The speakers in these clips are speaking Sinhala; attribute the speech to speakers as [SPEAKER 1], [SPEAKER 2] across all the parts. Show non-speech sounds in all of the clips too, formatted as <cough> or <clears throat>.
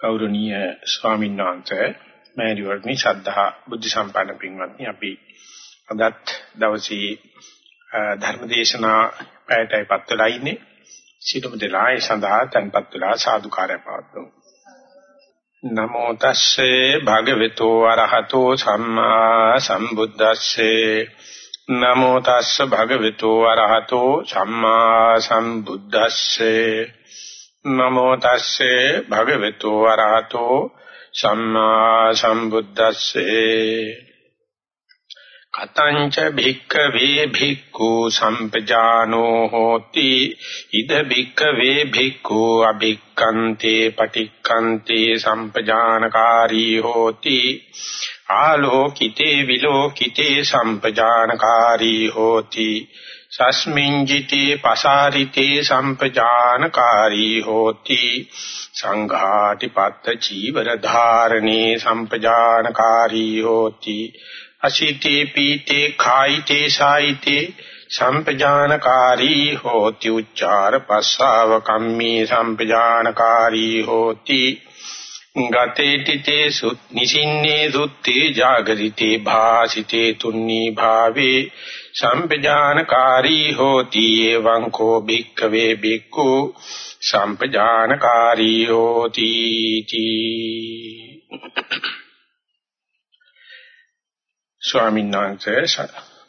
[SPEAKER 1] ගෞරවනීය ස්වාමීන් වහන්සේ මෑණිවරණි ශ්‍රද්ධා බුද්ධ සම්පන්න පින්වත්නි අපි අදත් දවසේ ධර්මදේශනා පැයටයි පත් වෙලා ඉන්නේ. සිටුම දෙලා ඒ සඳහා තන්පත් වෙලා සාදුකාරය පවත්වමු. නමෝ තස්සේ භගවතු වරහතෝ සම්මා සම්බුද්දස්සේ. නමෝ තස්ස භගවතු වරහතෝ සම්මා සම්බුද්දස්සේ. නමෝ තස්සේ භගවතු වරහතෝ සම්මා සම්බුද්දස්සේ. කතංච භික්ඛවේ භික්ඛු සම්පජානෝ හෝති. ඉද භික්ඛවේ භික්ඛු අභික්ඛන්තේ පටික්ඛන්තේ සම්පජානකාරී හෝති. ආලෝකිතේ විලෝකිතේ සම්පජානකාරී හෝති. සස්මින්ජිතේ පසාරිතේ සම්පජානකාරී හෝති සංඝාටිපත්ත චීවර ධාරණේ සම්පජානකාරී හෝති අසිතේ පීතේ කායිතේ සායිතේ සම්පජානකාරී හෝති උච්චාර පස්සාව කම්මේ සම්පජානකාරී හෝති ගතේතිතේ සුත් නිසින්නේ සුත්තේ జాగරිතේ භාසිතේ තුන්නී භාවේ සම්පජානකාරී හෝති එවං කෝ භික්ඛවේ භික්ඛු සම්පජානකාරී හෝති තී. ස්වාමීන් වහන්සේ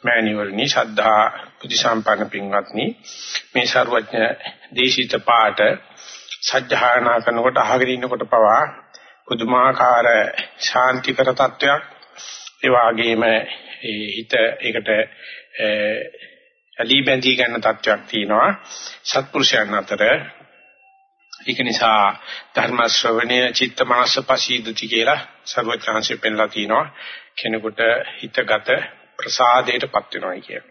[SPEAKER 1] මෑණිවරණි ශ්‍රද්ධා බුද්ධ සම්පන්න පින්වත්නි මේ ਸਰවඥ දේශිත පාඨ සත්‍යහානා කරනකොට අහගෙන ඉන්නකොට පවා පුදුමාකාර ශාන්තිකර තත්වයක් ඒ වගේම හිත ඒකට ඇලී බැඳී ගන්න තත්වයක් තියෙනවා සත්පුරුෂයන් අතර. ඒක නිසා ධර්ම ශ්‍රවණය චිත්ත මාස පසීදුති කියලා සර්වඥාන්සේ පෙන්ලා තිනවා. කෙනෙකුට හිතගත ප්‍රසාදයටපත් වෙනවා කියන.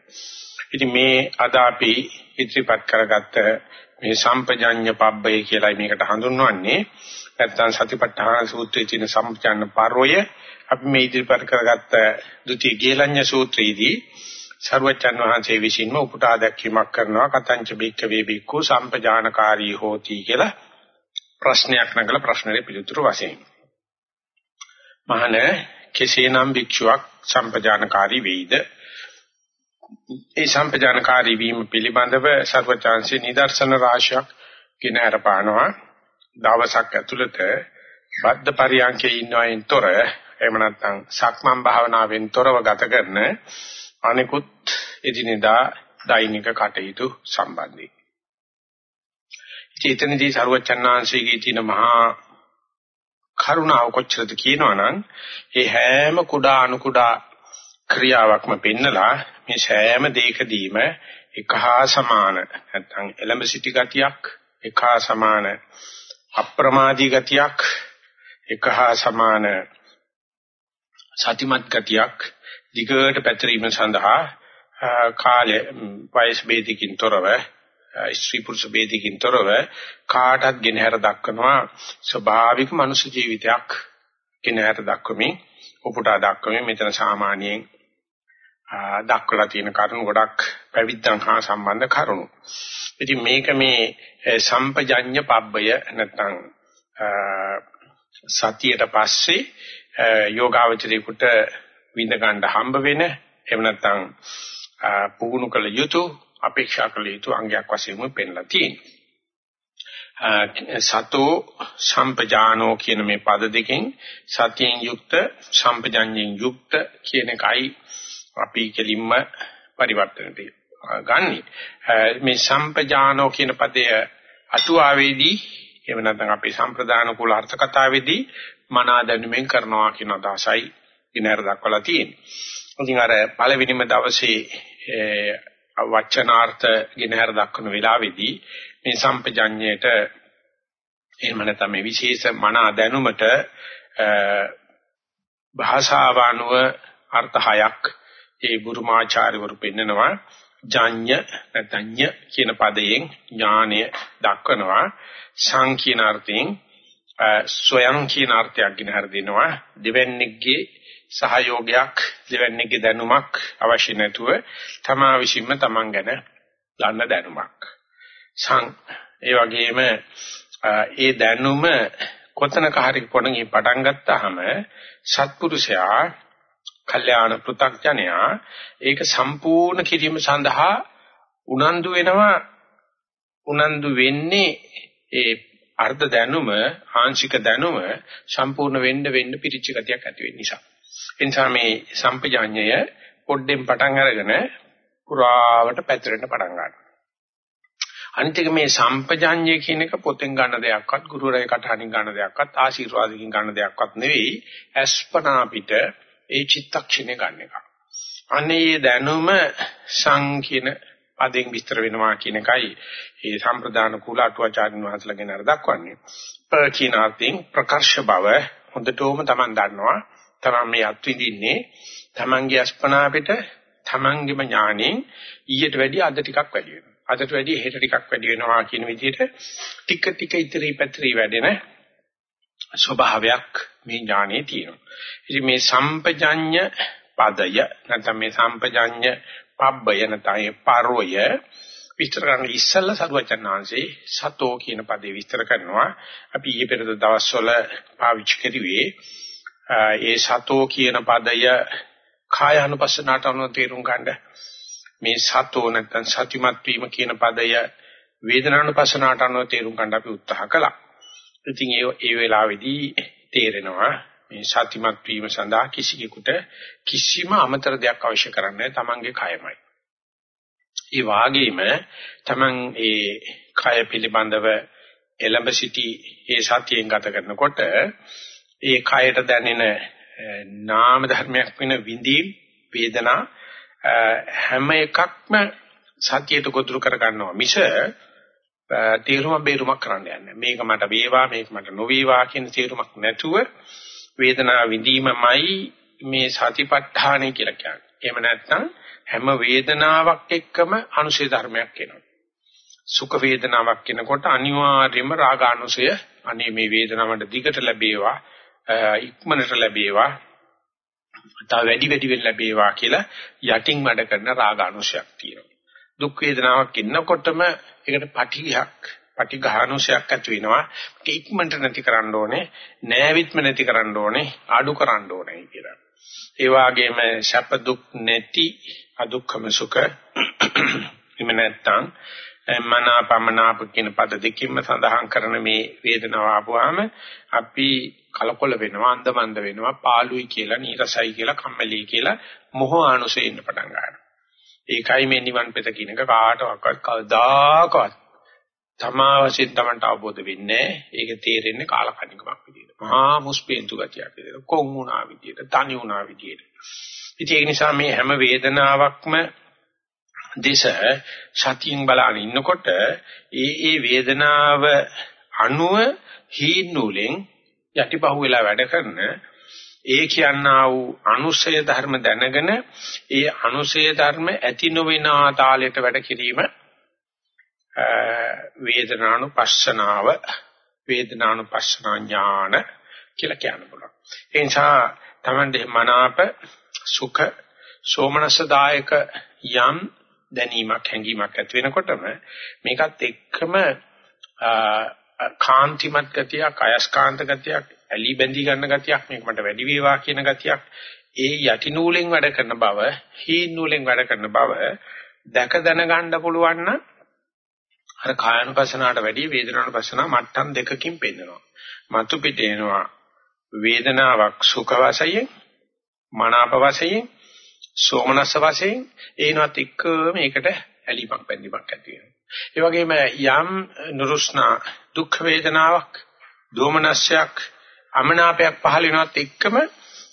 [SPEAKER 1] ඉතින් මේ අද අපි ඉදිරිපත් කරගත්ත මේ සම්පජඤ්ඤ පබ්බය කියලා මේකට හඳුන්වන්නේ. නැත්නම් සතිපට්ඨාන සූත්‍රයේ තියෙන සම්පජඤ්ඤ පරෝය අපි මේ ඉදිරිපත් කරගත්ත ဒုတိ ය ගේලඤ්ඤ සූත්‍රයේදී සර්වචන් වහන්සේ විසින්ම උපුටා දැක්වීමක් කරනවා. කතංච බික්ක වේ බික්කු සම්පජානකාරී හෝති කියලා ප්‍රශ්නයක් නගලා ප්‍රශ්නෙට පිළිතුරු වශයෙන්. මහණ කෙසේනම් භික්ෂුවක් සම්පජානකාරී වෙයිද? ඒ සම්පජානකාරී වීම පිළිබඳව සර්වචාන්සේ නිදර්ශන රාශියක් ගෙන අරපානවා දවසක් ඇතුළත බද්ධ පරියන්කේ ඉන්නවයින් තොර එහෙම නැත්නම් සක්මන් භාවනාවෙන් තොරව ගත කරන අනිකුත් එදිනෙදා දෛනික කටයුතු සම්බන්ධයි. චේතනදී සරුවචනාංශයේ තියෙන මහා කරුණාව කොච්චරද කියනවනම් ඒ හැම කුඩා අණු කුඩා ක්‍රියාවක්ම පෙන්නලා මේ සෑම දෙයකදීම එකහා සමාන නැත්නම් එලඹ සිටි ගතියක් එකහා සමාන අප්‍රමාදී ගතියක් එකහා සමාන සතිමත් ගතියක් දිගට පැතිරීම සඳහා කාලය වයස් ભેදකින් තොරව ස්ත්‍රී පුරුෂ ભેදකින් තොරව කාටත් ගෙනහැර දක්වනවා ස්වභාවික මනුෂ්‍ය ජීවිතයක් ගෙනහැර දක්වමින් උපුටා දක්වමින් මෙතන සාමාන්‍යයෙන් දක්වලා තියෙන කරුණු ගොඩක් පැවිද්දන් හා සම්බන්ධ කරුණු. ඉතින් මේක මේ සම්පජඤ්ඤ පබ්බය නැත්නම් සතියට පස්සේ යෝගාවචරේකට විඳ ගන්න හම්බ වෙන එහෙම නැත්නම් පුහුණු කළ යුතු අපේක්ෂා කළ යුතු අංගයක් වශයෙන් පෙන්ලා තියෙනවා. සතෝ සම්පජානෝ කියන මේ පද දෙකෙන් සතියෙන් යුක්ත සම්පජඤ්ඤයෙන් යුක්ත කියන එකයි අපි කෙලින්ම පරිවර්තනට ගන්නෙ. මේ සම්පජානෝ කියන පදය අටුවාවේදී එහෙම නැත්නම් අපේ සම්ප්‍රදාන කුල අර්ථ කතාවේදී මනා දැනුමෙන් කරනවා කියන අදහසයි ඉනර දක්වලා තියෙන්නේ. ඉතින් අර පළවෙනිම දවසේ වචනාර්ථ ගිනහර දක්වන වෙලාවේදී මේ සම්පජඤ්ඤයට එහෙම නැත්නම් මේ විශේෂ මනා දැනුමට භාෂාවානුව අර්ථ හයක් ඒ බුරුමාචාර්යවරු පෙන්නනවා ජඤ්ඤ නැත්නම් කියන පදයෙන් ඥානය දක්වනවා සං කියන අර්ථයෙන් ස්වයං කියන අර්ථයක් ගෙන හර දෙනවා. දෙවන්නේගේ සහයෝගයක් දෙවන්නේගේ දැනුමක් අවශ්‍ය නැතුව තමා විසින්ම තමන් ගැන දන්න දැනුමක්. සං ඒ වගේම ඒ දැනුම කොතනක හරි පොණකින් පටන් ගත්තාම සත්පුරුෂයා කල්යාණ පෘ탁ජනයා ඒක සම්පූර්ණ කිරීම සඳහා උනන්දු වෙනවා. උනන්දු වෙන්නේ ඒ අර්ධ දැනුම ආංශික දැනුම සම්පූර්ණ වෙන්න වෙන්න පිරිච්ච ගතියක් ඇති වෙන නිසා. ඒ නිසා මේ සම්පජාඤ්ඤය පොඩ්ඩෙන් පටන් අරගෙන පුරාවට පැතිරෙන්න පටන් ගන්නවා. අනිත් එක මේ සම්පජාඤ්ඤය කියන එක පොතෙන් ගන්න දෙයක්වත් ගුරුවරයා කටහඬින් ගන්න දෙයක්වත් ආශිර්වාදකින් ගන්න දෙයක්වත් නෙවෙයි අස්පනා පිට ඒ චිත්තක්ෂණය ගන්න එක. අනේ දැනුම සංකීන පදෙන් විස්තර වෙනවා කියන එකයි ඒ සම්ප්‍රදාන කුල අටුවාචාර්යන් වහන්සේලාගෙන අර දක්වන්නේ. ප්‍රකීනාර්ථයෙන් ප්‍රකර්ෂ බව හොඳටම Taman දන්නවා. Taman මේ අත්විඳින්නේ Tamanගේ අස්පනා පිට Tamanගේම ඥාණයෙන් ඊට වැඩිය අද ටිකක් වැඩි වෙනවා. අදට වැඩිය හෙට ටිකක් වැඩි වෙනවා කියන විදිහට ටික ටික ඉතිරි පැතිරි වැඩෙන ස්වභාවයක් මේ ඥානයේ තියෙනවා. ඉතින් මේ සම්පජඤ්ඤ පදය නැත්නම් මේ සම්පජඤ්ඤ පබ්බය නැත්නම් ඒ පරෝය විස්තර කරන ඉස්සල්ලා සරුවචනාංශේ සතෝ කියන පදේ විස්තර කරනවා. අපි ඊයේ පෙරද දවස්වල පාවිච්චි කරුවේ ඒ සතෝ කියන පදය කාය අනුපස්සනාට අනුව තේරුම් ගන්න මේ සතෝ නැත්නම් සතිමත් වීම කියන පදය වේදනානුපස්සනාට අනුව තේරුම් ගන්න අපි උත්සාහ කළා. ඉතින් ඒ ඒ වෙලාවේදී තේරෙනවා මේ සතිමත් වීම සඳහා කිසියෙකුට කිසිම අමතර දෙයක් අවශ්‍ය කරන්නේ තමන්ගේ කයමයි. ඒ වාගේම තමන් ඒ කය පිළිබඳව එළඹ සිටි ඒ සතියෙන් ගත කරනකොට ඒ කයට දැනෙන නාම ධර්මයක් වෙන විඳීම් වේදනා හැම එකක්ම සතියට ගොදුරු කර ගන්නවා මිස තීරුම බේරුමක් කරන්න යන්නේ මේක මට වේවා මේක මට නොවේවා කියන තීරුමක් නැතුව වේදනාව විඳීමමයි මේ සතිපට්ඨානයි කියලා කියන්නේ. එහෙම නැත්නම් හැම වේදනාවක් එක්කම අනුශය ධර්මයක් එනවා. සුඛ වේදනාවක් කෙනකොට අනිවාර්යයෙන්ම රාගානුසය අනේ මේ වේදනාවට දිගට ලැබේවා ඉක්මනට ලැබේවා තව වැඩි වැඩි වෙන්න ලැබේවා කියලා යටින් වැඩ කරන රාගානුසයක් තියෙනවා. දුක් වේදනාවක් ඉන්නකොටම ඒකට පටිඝයක් පටිඝානුසයක් ඇති වෙනවා. ඒක ඉක්මනට නැති කරන්න ඕනේ, නෑවිත්ම නැති කරන්න ඕනේ, අඩු කරන්න ඕනේ කියලා. ඒ වගේම සැප දුක් නැති අදුක්ඛම සුඛ එමෙ නැත්තම් මනාපමනාප කියන පද දෙකින්ම සඳහන් කරන මේ වේදනාව ආපුවාම අපි කලකොල වෙනවා අන්දමන්ද වෙනවා පාළුයි කියලා නීරසයි කියලා කම්මැලි කියලා මොහ ආනුසෙ ඉන්න පටන් ගන්නවා ඒකයි මේ නිවන් පෙත කියන එක කාටවත් කවදාකවත් තමා වශයෙන් Tamanට අවබෝධ වෙන්නේ ඒක තේරෙන්නේ කාලකන්නිකමක් විදියට. මහා මුස්පේන්තු ගතියක් විදියට කොන් වුණා විදියට තනි වුණා විදියට. ඉතින් ඒක නිසා මේ හැම වේදනාවක්ම දේශ සතියෙන් බලන ඉන්නකොට ඒ ඒ වේදනාව අණුව හීන් නූලෙන් යටිපහුව වෙලා වැඩ කරන ඒ කියනා වූ අනුසය ධර්ම දැනගෙන ඒ අනුසය ධර්ම ඇති නොවන තාලයට වැඩ කිරීම වේදනානුපස්සනාව වේදනානුපස්සනා ඥාන කියලා කියන්න පුළුවන්. ඒ නිසා තමන්ගේ මනාප සුඛ සෝමනසදායක යම් දැනීමක් හැඟීමක් ඇති වෙනකොටම මේකත් එක්කම කාන්තිමත් ගතියක් අයස්කාන්ත ගතියක් ඇලි බැඳී ගන්න ගතියක් මේක මට වැඩි වේවා කියන ගතියක් ඒ යටි නූලෙන් වැඩ කරන බව හීන් නූලෙන් වැඩ කරන බව දැක දැන ගන්න පුළුවන් නම් අර කායනුපස්සනාවට වැඩි වේදනානුපස්සනාව මට්ටම් දෙකකින් පෙන්නනවා. මතු පිට එනවා වේදනාවක් සුඛ වශයෙන් මනාප වශයෙන් සෝමනස්ස වශයෙන් ඒනවත් එක්ක මේකට ඇලිමක් බැඳීමක් ඇති වෙනවා. ඒ වගේම යම් නුරුස්නා දුක් වේදනාවක් දෝමනස්යක් අමනාපයක් පහළ වෙනවත් එක්කම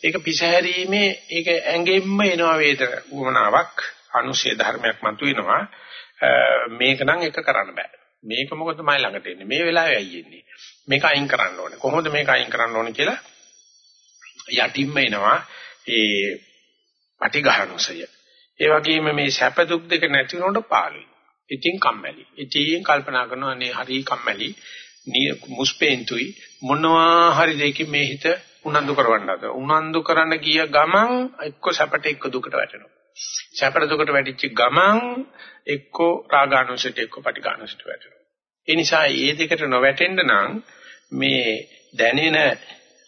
[SPEAKER 1] ඒක පිසහැරීමේ ඒක ඇඟෙන්න එනවා වේදන වමනාවක් අනුශේ ධර්මයක් මතුවෙනවා. මේක නම් එක කරන්න බෑ මේක මොකද මයි ළඟට එන්නේ මේ වෙලාවේ අයියෙන්නේ මේක අයින් කරන්න ඕනේ කොහොමද මේක අයින් කරන්න ඕනේ කියලා යටින්ම එනවා ඒ පටිඝානුසය ඒ වගේම මේ සැප දුක් දෙක නැති වුණොත් පාළුයි ඉතින් කම්මැලි. ඉතින් කල්පනා කරනවා අනේ හරි කම්මැලි. මුස්පේන්තුයි මොනවා හරි දෙයකින් මේ හිත උනන්දු කරවන්නද. උනන්දු කරන්න ගිය ගමන් එක්ක සැපට එක්ක දුකට වැටෙනවා. සැපට දුකට වැටිච්ච ගමන් එක්ක රාගානුසයට එක්ක පටිඝානුසයට වැටෙනවා. ඒ නිසා මේ දෙකට නොවැටෙන්න නම් මේ දැනෙන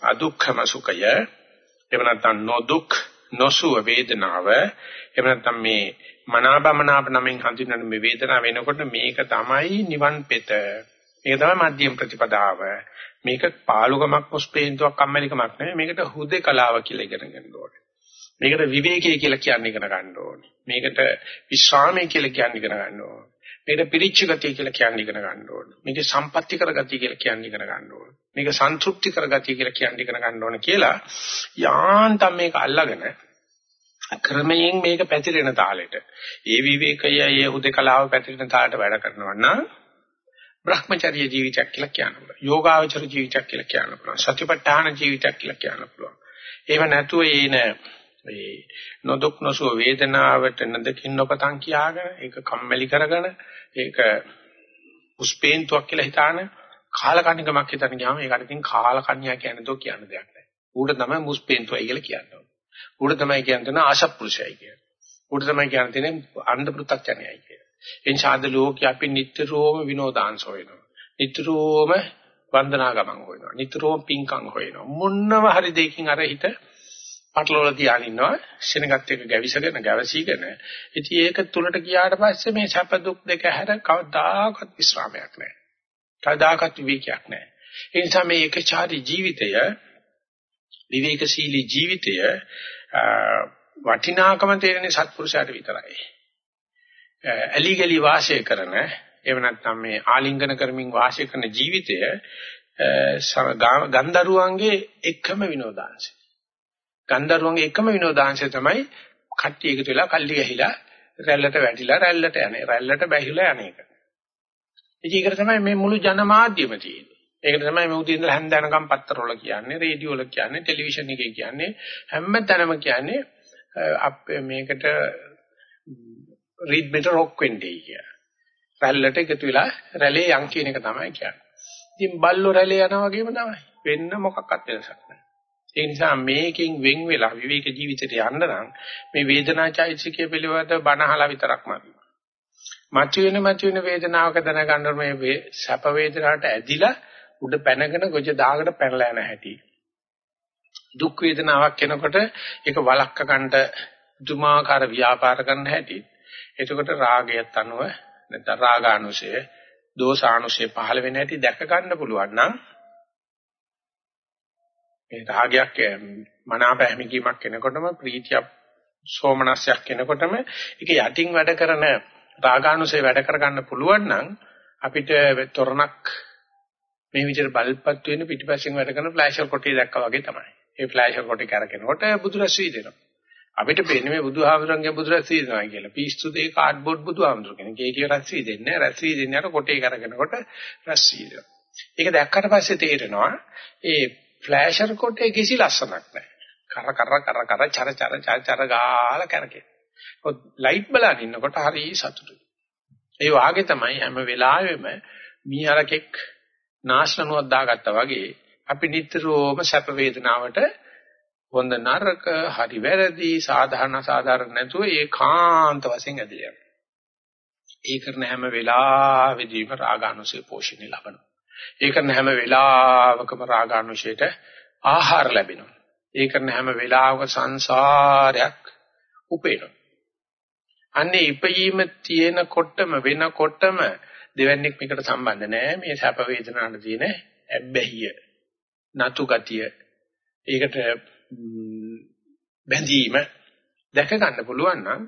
[SPEAKER 1] අදුක්ඛම සුඛය එහෙම නැත්නම් නොදුක් නොසුව වේදනාව එහෙම නැත්නම් මේ මනාබමනාප නමින් හඳුන්වන මේ වේදනාව වෙනකොට මේක තමයි නිවන් පෙත. මේක තමයි මධ්‍යම ප්‍රතිපදාව. මේක පාලුකමක් මොස්පේන්තුවක් කම්මැලිකමක් නෙවෙයි මේකට හුදේකලාව කියලා ඉගෙන ගන්න ඕනේ. මේකට විවේකී කියලා කියන්නේ ඉගෙන ගන්න ඕනේ. මේකට විශ්‍රාමයේ කියලා කියන්නේ ඉගෙන ගන්න ඕනේ. මේකට පිරිච්ච ගතිය කියලා කියන්නේ ඉගෙන ගන්න ඕනේ. මේක සම්පත්‍ති කරගතිය කියලා කියන්නේ ඉගෙන ගන්න ඕනේ. මේක සන්තුෂ්ටි කරගතිය කියලා කියන්නේ ඉගෙන ගන්න ඕනේ කියලා යාන්තම් මේක අල්ලගෙන ක්‍රමයෙන් මේක පැතිරෙන තාලෙට ඒ විවේකය ඒ හුදකලාව පැතිරෙන තාලෙට වැඩ කරනවා නම් Brahmacharya ජීවිතයක් කියලා කියන්න පුළුවන්. යෝගාවචර ජීවිතයක් කියලා කියන්න පුළුවන්. සතිපට්ඨාන ජීවිතයක් කියලා කියන්න පුළුවන්. ඒව නැතුව ඒන මේ නොදුක් නොසුව වේදනාවට නදකින් නොපතන් කියාගෙන ඒක කම්මැලි කරගෙන ඒක උස්පේන්තුවක් කියලා හිතාන කාලකන්නිකමක් හිතන ගියාම ඒකට ඉතින් කාලකන්‍යා කියන්නේ දෝ කියන දෙයක් නැහැ. ඌට තමයි මුස්පේන්තුවයි කියලා කියන්නේ. ඌට තමයි කියන්නේ ආශප්පුරුෂයයි කියන්නේ. ඌට තමයි කියන්නේ අන්ධ පෘථග්ජනයයි කියන්නේ. එනිසාද ලෝකේ අපි නිට්ටරෝම විනෝදාංශ හොයනවා. නිට්ටරෝම වන්දනා ගමන් හොයනවා. නිට්ටරෝම පිංකම් හොයනවා. මොන්නව හරි දෙයකින් අර හිත පටලවල තියාගෙන ඉන්නවා. ශෙනගත් එක ගැවිසගෙන ගැවසීගෙන. ඉතින් ඒක තුලට ගියාට පස්සේ මේ සැප දුක් දෙක හැර කවදාකවත් විස්රාමයක් නැහැ. කවදාකවත් විවේකයක් නැහැ. ඒ නිසා මේ ඒකචාරී ජීවිතය විවේකශීලී ජීවිතය වටිනාකම තේරෙන්නේ සත්පුරුෂයාට විතරයි. ඇලි ගලි වාසය කරන එහෙම නැත්නම් මේ ආලිංගන කරමින් වාසය කරන ජීවිතය ගන්ධරුවන්ගේ එකම විනෝදාංශය. ගන්ධරුවන්ගේ එකම විනෝදාංශය තමයි කට්ටිය එකතු වෙලා කල්ලි ගහිලා රැල්ලට වැටිලා රැල්ලට යන්නේ. රැල්ලට බැහිලා යන්නේ. ඉතින් ඒකට තමයි මේ මුළු ජනමාධ්‍යම තියෙන්නේ. ඒකට තමයි මේ උදේ ඉඳලා හැන්දෑනකම් පත්තරවල කියන්නේ, රේඩියෝ වල කියන්නේ, ටෙලිවිෂන් එකේ කියන්නේ, හැම තැනම කියන්නේ අපේ මේකට රීඩ් මෙට රොක් වෙන්නේ කිය. රැල්ලට එකතු වෙලා රැළේ යන් කියන එක තමයි කියන්නේ. ඉතින් බල්ලෝ රැළේ යනවා වගේම තමයි. වෙන්න මොකක්වත් වෙනසක් නැහැ. ඒ නිසා මේකෙන් වෙන් වෙලා විවේක ජීවිතයට යන්න නම් මේ වේදනාචෛතසිකය පිළිබඳව බණහලා විතරක්මයි. මතුවෙන මතුවෙන වේදනාවක දැනගන්න මේ සැප වේදනාවට ඇදිලා උඩ පැනගෙන ගොජ දාගෙන පැනලා යන හැටි. දුක් වේදනාවක් එනකොට ඒක වළක්ක ගන්නට දුමාකාර ව්‍යාපාර කරන්න හැටි. එතකොට රාගයත් අනුව නැත්නම් රාගානුසය, දෝසානුසය පහළ වෙන හැටි දැක ගන්න පුළුවන් නම් මේ රාගයක් මනාප හැමකීමක් එනකොටම ප්‍රීතියක් සෝමනස්යක් එනකොටම ඒක යටින් වැඩ කරන රාගානුසය වැඩ කරගන්න පුළුවන් නම් අපිට තොරණක් මේ විදිහට බල්පත් වෙන පිටිපස්සෙන් වැඩ කරන ෆ්ලෑෂර් කොටිය දැක්කා වගේ තමයි. ඒ ෆ්ලෑෂර් කොටිය කරකිනකොට බුදුරස් වීදෙනවා. අපිට පේන්නේ මේ බුදුහාමුදුරන්ගේ බුදුරස් වීදෙනවා කියලා. පිස්සු දෙක කාඩ්බෝඩ් බුදුහාමුදුර කෙනෙක්. ඒකේ රස් වීදෙන්නේ නැහැ. රස් වීදෙන්නේ අර කොටිය කරකිනකොට රස් වීදෙනවා. ඒක දැක්කට පස්සේ තේරෙනවා ඒ ෆ්ලෑෂර් කොටේ කිසි ලස්සනක් නැහැ. කර කර කර කර චර චර චර චර ගාලා කරකේ. ඔත් ලයිට් බලන් ඉන්නකොට හරි සතුටුයි. ඒ වාගේ තමයි හැම වෙලාවෙම මීහරකෙක් නාශනනුවක් දාගත්තා වගේ අපි නිතරම සැප වේදනාවට හොඳ නරක හරි වැරදි සාධාරණ සාධාරණ නැතුව ඒකාන්ත වශයෙන් ඇදලා යනවා. ඒ කරන හැම වෙලාවෙදීම රාගානුසය පෝෂණය ලබනවා. ඒ කරන හැම වෙලාවකම රාගානුසයට ආහාර ලැබෙනවා. ඒ කරන හැම වෙලාවක සංසාරයක් උපේනවා. අන්නේ ඉපීම තියෙනකොටම වෙනකොටම දෙවන්නේක් මේකට සම්බන්ධ නැහැ මේ සැප වේදනාවට තියෙන ඇබ්බැහිය නතු ගතිය ඒකට බැඳීම දැක ගන්න පුළුවන් නම්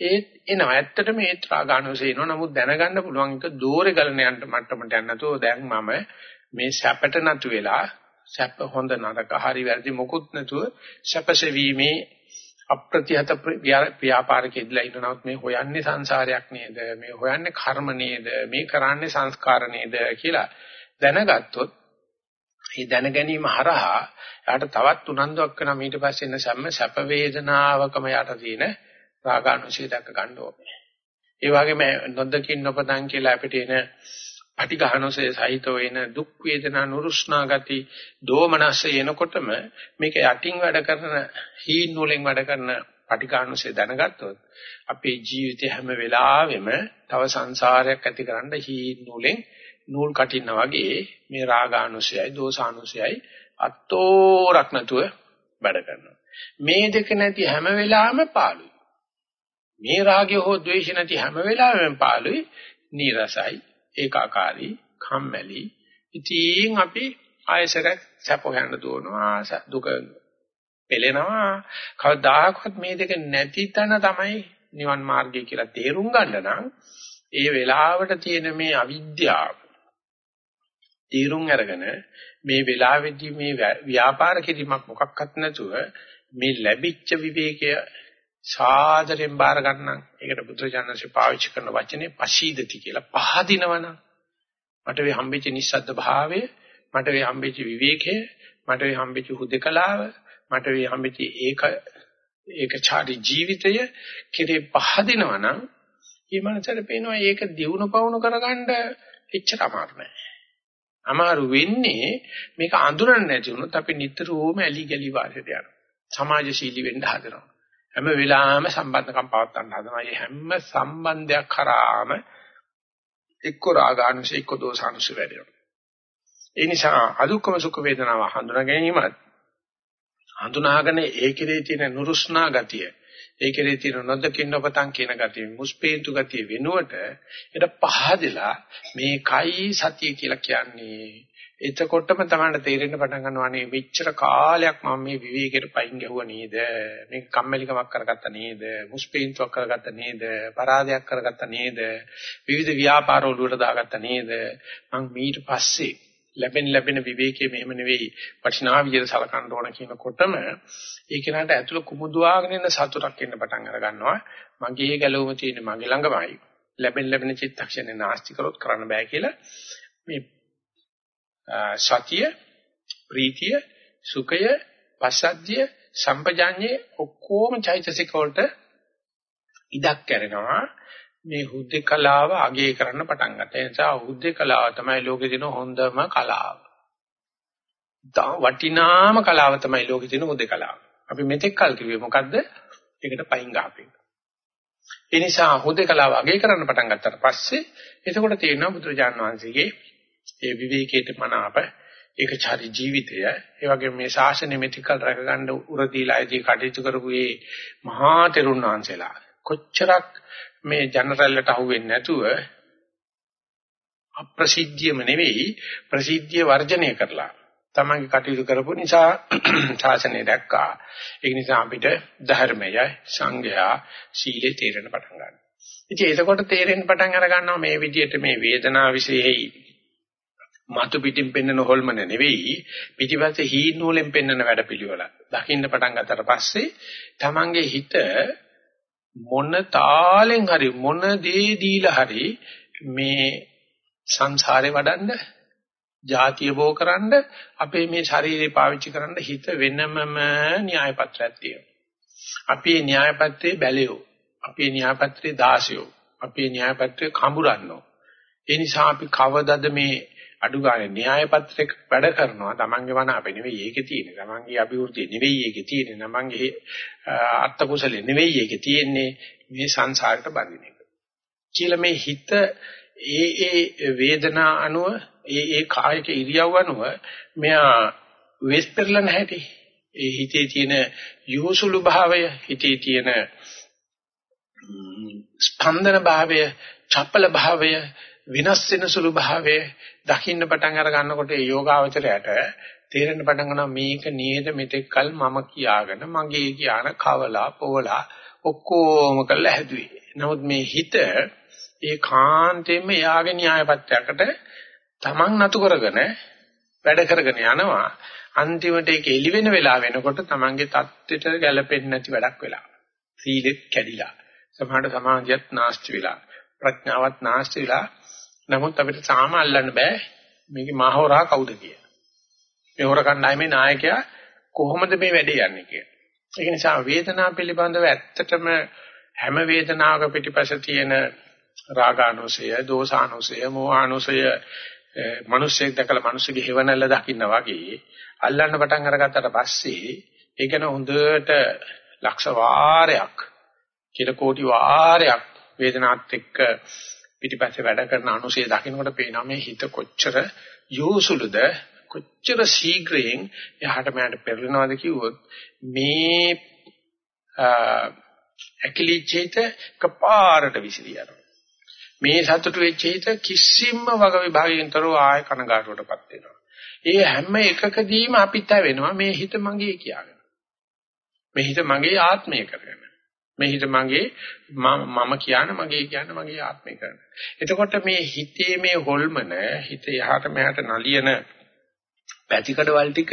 [SPEAKER 1] ඒ එනවා. ඇත්තටම ඒ ත්‍රාගානුසය එනවා නමුත් දැනගන්න පුළුවන් එක දෝරේ ගලන යන්න මට්ටමට යන්න. නැතුව දැන් මම මේ සැපට නතු වෙලා සැප හොඳ නරක හරි වැරදි මොකුත් නැතුව සැපසෙවීමේ අප්‍රතිහත ව්‍යාපාරිකෙදලා ඉන්නනොත් මේ හොයන්නේ සංසාරයක් නේද? මේ හොයන්නේ කර්ම නේද? මේ කරන්නේ සංස්කාර නේද කියලා දැනගත්තොත් මේ දැන ගැනීම හරහා යාට තවත් උනන්දුවක් වෙනවා ඊට පස්සේ එන සම්ම සැප වේදනාවකම යට තියෙන රාගානුසය දැක ගන්න ඕනේ. ඒ වගේම නොදකින් නොපතන් කියලා අපිට එන පටිඝානෝසේ සහිතව එන දුක් වේදනා නුරුස්නා ගති දෝමනස්ස එනකොටම මේක යටින් වැඩ කරන හීන් නූලෙන් වැඩ කරන පටිඝානෝසේ දැනගත්තොත් අපේ ජීවිතේ හැම වෙලාවෙම තව සංසාරයක් ඇතිකරන්න හීන් නූලෙන් නූල් කටින්න වගේ මේ රාගානුසයයි දෝසානුසයයි අතෝරක් නැතුව වැඩ කරනවා. මේ දෙක නැති හැම වෙලාවෙම පාළුයි. මේ රාගය හෝ ද්වේෂය නැති හැම වෙලාවෙම පාළුයි, නීරසයි, ඒකාකාරී, කම්මැලි. ඉතින් අපි ආයසර සැප හොයන්න දුවනවා දුක පෙළෙනවා කවදාකවත් මේ දෙක නැති තැන තමයි නිවන් මාර්ගය කියලා තේරුම් ගන්න නම් ඒ වෙලාවට තියෙන මේ අවිද්‍යාව තීරුම් අරගෙන මේ වෙලාවේදී මේ ව්‍යාපාර කිරීමක් මොකක්වත් නැතුව මේ ලැබිච්ච විවේකය සාදරෙන් බාර ගන්නම්. ඒකට බුදුරජාණන්සේ පාවිච්චි කරන වචනේ පශීදති කියලා පහදිනවනම් මට මේ හම්බෙච්ච නිස්සද්ද භාවය මට මේ හම්බෙච්ච විවේකය මට මේ හම්බෙච්ච හුදකලාව මට මේ හම්බෙච්ච ඒක ඒකචාරී ජීවිතය කෙරේ පහදිනවනම් මේ මනසට පේනවා ඒක දියුණු පවුණු කරගන්න එච්චර අමාරු නෑ. අමාරු වෙන්නේ මේක අඳුරන්නේ නැති වුණොත් අපි නිතරම ඇලි ගලි වාසයට යනවා. සමාජශීලී වෙන්න හදනවා. හැම වෙලාවෙම සම්බන්ධකම් පවත්වන්න හදනවා. මේ හැම සම්බන්ධයක් කරාම එක්ක රාගානුසය එක්ක දෝසානුසය වැඩෙනවා. ඒ නිසා අදුක්කම සුඛ වේදනාව හඳුනා ගැනීමත් හඳුනාගෙන ඒකේ තියෙන නුරුස්නා ගතිය ඒකේ තියෙන නොදකින්න ඔබතන් කියන ගතිය මුස්පේන්තු ගතිය වෙනුවට ඒක පහදලා මේකයි සතිය කියලා කියන්නේ. එතකොටම තමයි තේරෙන්න පටන් ගන්නවා නේ මෙච්චර කාලයක් මම මේ විවේකයට පයින් ගැහුවා නේද? මේක කම්මැලිකමක් කරගත්ත නේද? මුස්පේන්තුවක් කරගත්ත නේද? පරාදයක් කරගත්ත නේද? විවිධ ව්‍යාපාර වලට දාගත්ත නේද? මම ඊට පස්සේ ලැබෙන ලැබෙන විවේකයේ මෙහෙම නෙවෙයි. වටිනා විදිහට සලකන්න ඕන කියනකොටම ඒ කෙනාට ඇතුළ කුමුදුවාගෙන ඉන්න සතුටක් එන්න පටන් අර ගන්නවා මගේ ගැලවුම තියෙන මගේ ළඟමයි. ලැබෙන ලැබෙන චිත්තක්ෂණේ නාස්ති කරොත් කරන්න බෑ කියලා මේ සතිය ප්‍රීතිය සුඛය පස්සද්ධිය සම්පජාඤ්ඤේ ඔක්කොම චෛතසික වලට ඉඩක් කරනවා. මේ හුදේකලාව අගය කරන්න පටන් ගත්තා. ඒ නිසා හුදේකලාව තමයි ලෝකේ තියෙන හොඳම කලාව. වටිනාම කලාව තමයි ලෝකේ තියෙන හුදේකලාව. අපි මෙතෙක් කල් කිව්වේ මොකද්ද? ඒකට පයින් ගහපෙන්න. ඒ නිසා හුදේකලාව අගය කරන්න පටන් ගත්තට පස්සේ එතකොට තේරෙනවා බුදුරජාන් වහන්සේගේ ඒ විවේකයට මනාප ඒකචාරි ජීවිතය ඒ වගේම මේ ශාසනය මෙතිකල් රැකගන්න උරදීලාදී කටයුතු කරපු මේ මහා තෙරුන් වහන්සේලා කොච්චරක් මේ ජනරල්ලට අහුවෙන්නේ නැතුව අප්‍රසිද්ධියම නෙවෙයි ප්‍රසිද්ධිය වර්ජනය කරලා තමන්ගේ කටයුතු කරපු නිසා <clears throat> ශාසනය දැක්කා. ඒ නිසා අපිට ධර්මය, සංඝයා, සීලේ තේරෙන පටන් ගන්නවා. ඉතින් එතකොට තේරෙන්න පටන් අර ගන්නවා මේ විදිහට මේ වේදනාව විශේෂයි මතු පිටින් පෙන්වන හොල්මන නෙවෙයි පිටිපස්සේ හීන නූලෙන් පෙන්වන වැඩපිළිවෙල. දකින්න පටන් ගත්තට පස්සේ තමන්ගේ හිත මොන තාලෙන් හරි මොන දේ දීලා හරි මේ සංසාරේ වඩන්න ಜಾතිය බෝ කරන්න අපේ මේ ශරීරය පාවිච්චි කරන්න හිත වෙනමම න්‍යාය පත්‍රයක් තියෙනවා. අපේ න්‍යාය පත්‍රයේ බැලියෝ, අපේ න්‍යාය පත්‍රයේ දාසියෝ, අපේ න්‍යාය පත්‍රයේ කඹරන්නෝ. ඒ නිසා අපි කවදද මේ අඩු ගානේ න්‍යාය පත්‍රයක වැඩ කරනවා. තමන්ගේ වන අපේ නෙවෙයි ඒකේ තියෙන්නේ. තමන්ගේ අභිවෘද්ධිය නෙවෙයි ඒකේ තියෙන්නේ. තමන්ගේ අත්ත කුසලෙ නෙවෙයි ඒකේ තියෙන්නේ මේ සංසාරයට බඳින එක. කියලා මේ හිත ඒ ඒ වේදනා අනුව ඒ ඒ කායික ඉරියව් අනුව මෙයා වෙස් පෙරලන හැටි. ඒ හිතේ තියෙන යොසුළු භාවය හිතේ තියෙන ස්පන්දන භාවය චපල භාවය විනාශ වෙන සුළු භාවය දකින්න පටන් අර ගන්නකොට ඒ යෝගාවචරයට තේරෙන්න පටන් ගන්නවා මේක නේද මෙතෙක්කල් මම කියාගෙන මගේ කියන කවලා පොවලා ඔක්කොම කරලා හැදුවේ. නමුත් මේ හිත ඒ කාන්තෙම යාගේ න්‍යායපත්‍යයකට තමන් නතු කරගෙන වැඩ කරගෙන යනවා. අන්තිමට ඒක එළි වෙන වෙලාව වෙනකොට තමන්ගේ தත්ත්වයට ගැලපෙන්නේ නැති වැඩක් වෙලා. සීලෙත් කැඩිලා. සමහරට සමාධියත් නාස්ති වෙලා. ප්‍රඥාවත් නාස්ති වෙලා නමුත් අපිට තාම අල්ලන්න බෑ මේකේ මහවරා කවුද කියලා. මේ හොර කණ්ඩායමේ නායකයා කොහොමද මේ වැඩේ යන්නේ කියලා. ඒක නිසා වේදනාව පිළිබඳව ඇත්තටම හැම වේදනාවක පිටිපස්ස තියෙන රාගානුසය, දෝසානුසය, මෝහානුසය මිනිස්සෙක් දැකලා මිනිස්සුගේ හේවණල්ල දකින්න වගේ අල්ලන්න පටන් අරගත්තට පස්සේ ඒක න හොඳට ලක්ෂ වාරයක් කියලා කෝටි වාරයක් වේදනාත් එක්ක පිටිපස්සේ වැඩ කරන අනුසය දකින්නකොට පේනවා මේ හිත කොච්චර යෝසුලුද කොච්චර ශීඝ්‍රයෙන් එහාට මෙහාට පෙරලනවද කිව්වොත් මේ ඇකිලිච්චේත කපාරට විසිරී යනවා. මේ සතුටු වෙච්ච හිත කිසිම වග විභාගයෙන්තරෝ ආය කනගාටුවටපත් වෙනවා. ඒ හැම එකකදීම අපිට වෙනවා මේ හිත මගේ කියාගෙන. මේ හිත මගේ ආත්මය කරගෙන. මේ හිත මගේ මම කියන මගේ කියන මගේ ආත්මය කරන. එතකොට මේ හිතේ මේ හොල්මන හිත යහට මෙහාට නලියන පැතිකඩවල් ටික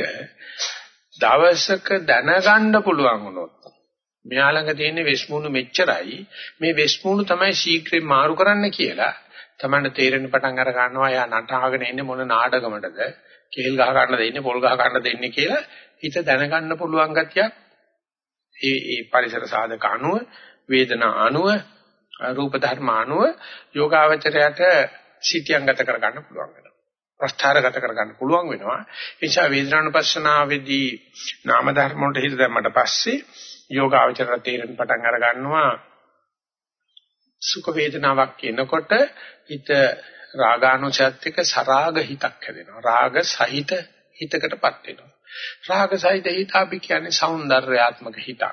[SPEAKER 1] දවසක දැනගන්න පුළුවන් වුණොත් මෙයා ළඟ තියෙන වෙස්මුණු මෙච්චරයි. මේ වෙස්මුණු තමයි ශීක්‍රේ මාරු කරන්න කියලා. තමන්න තේරෙන පටන් අර ගන්නවා යා නටාගෙන ඉන්නේ මොන නාටකමටද? කේල් ගහ ගන්න දෙන්නේ පොල් ගහ ගන්න දෙන්නේ කියලා හිත දැනගන්න පුළුවන් ගතියක් ඒ ඒ පරිසර සාධක අනුව වේදනා අනුව රූප ධර්ම අනුව යෝගාවචරයට සිටියංගත කර ගන්න පුළුවන් වෙනවා. ප්‍රස්ථාරගත කර ගන්න පුළුවන් වෙනවා. ඒ නිසා වේදනානුපස්සනාවේදී නාම ධර්ම වලට හිත දැම්මට පස්සේ යෝගාවචර තේරෙන පටන් අර ගන්නවා. සුඛ වේදනාවක් එනකොට හිත රාගානුසයත් එක්ක සරාග හිතක් හැදෙනවා. රාග සහිත හිතකටපත් වෙනවා. රාග සහිත හිත අපි කියන්නේ సౌందర్యාත්මක හිතක්.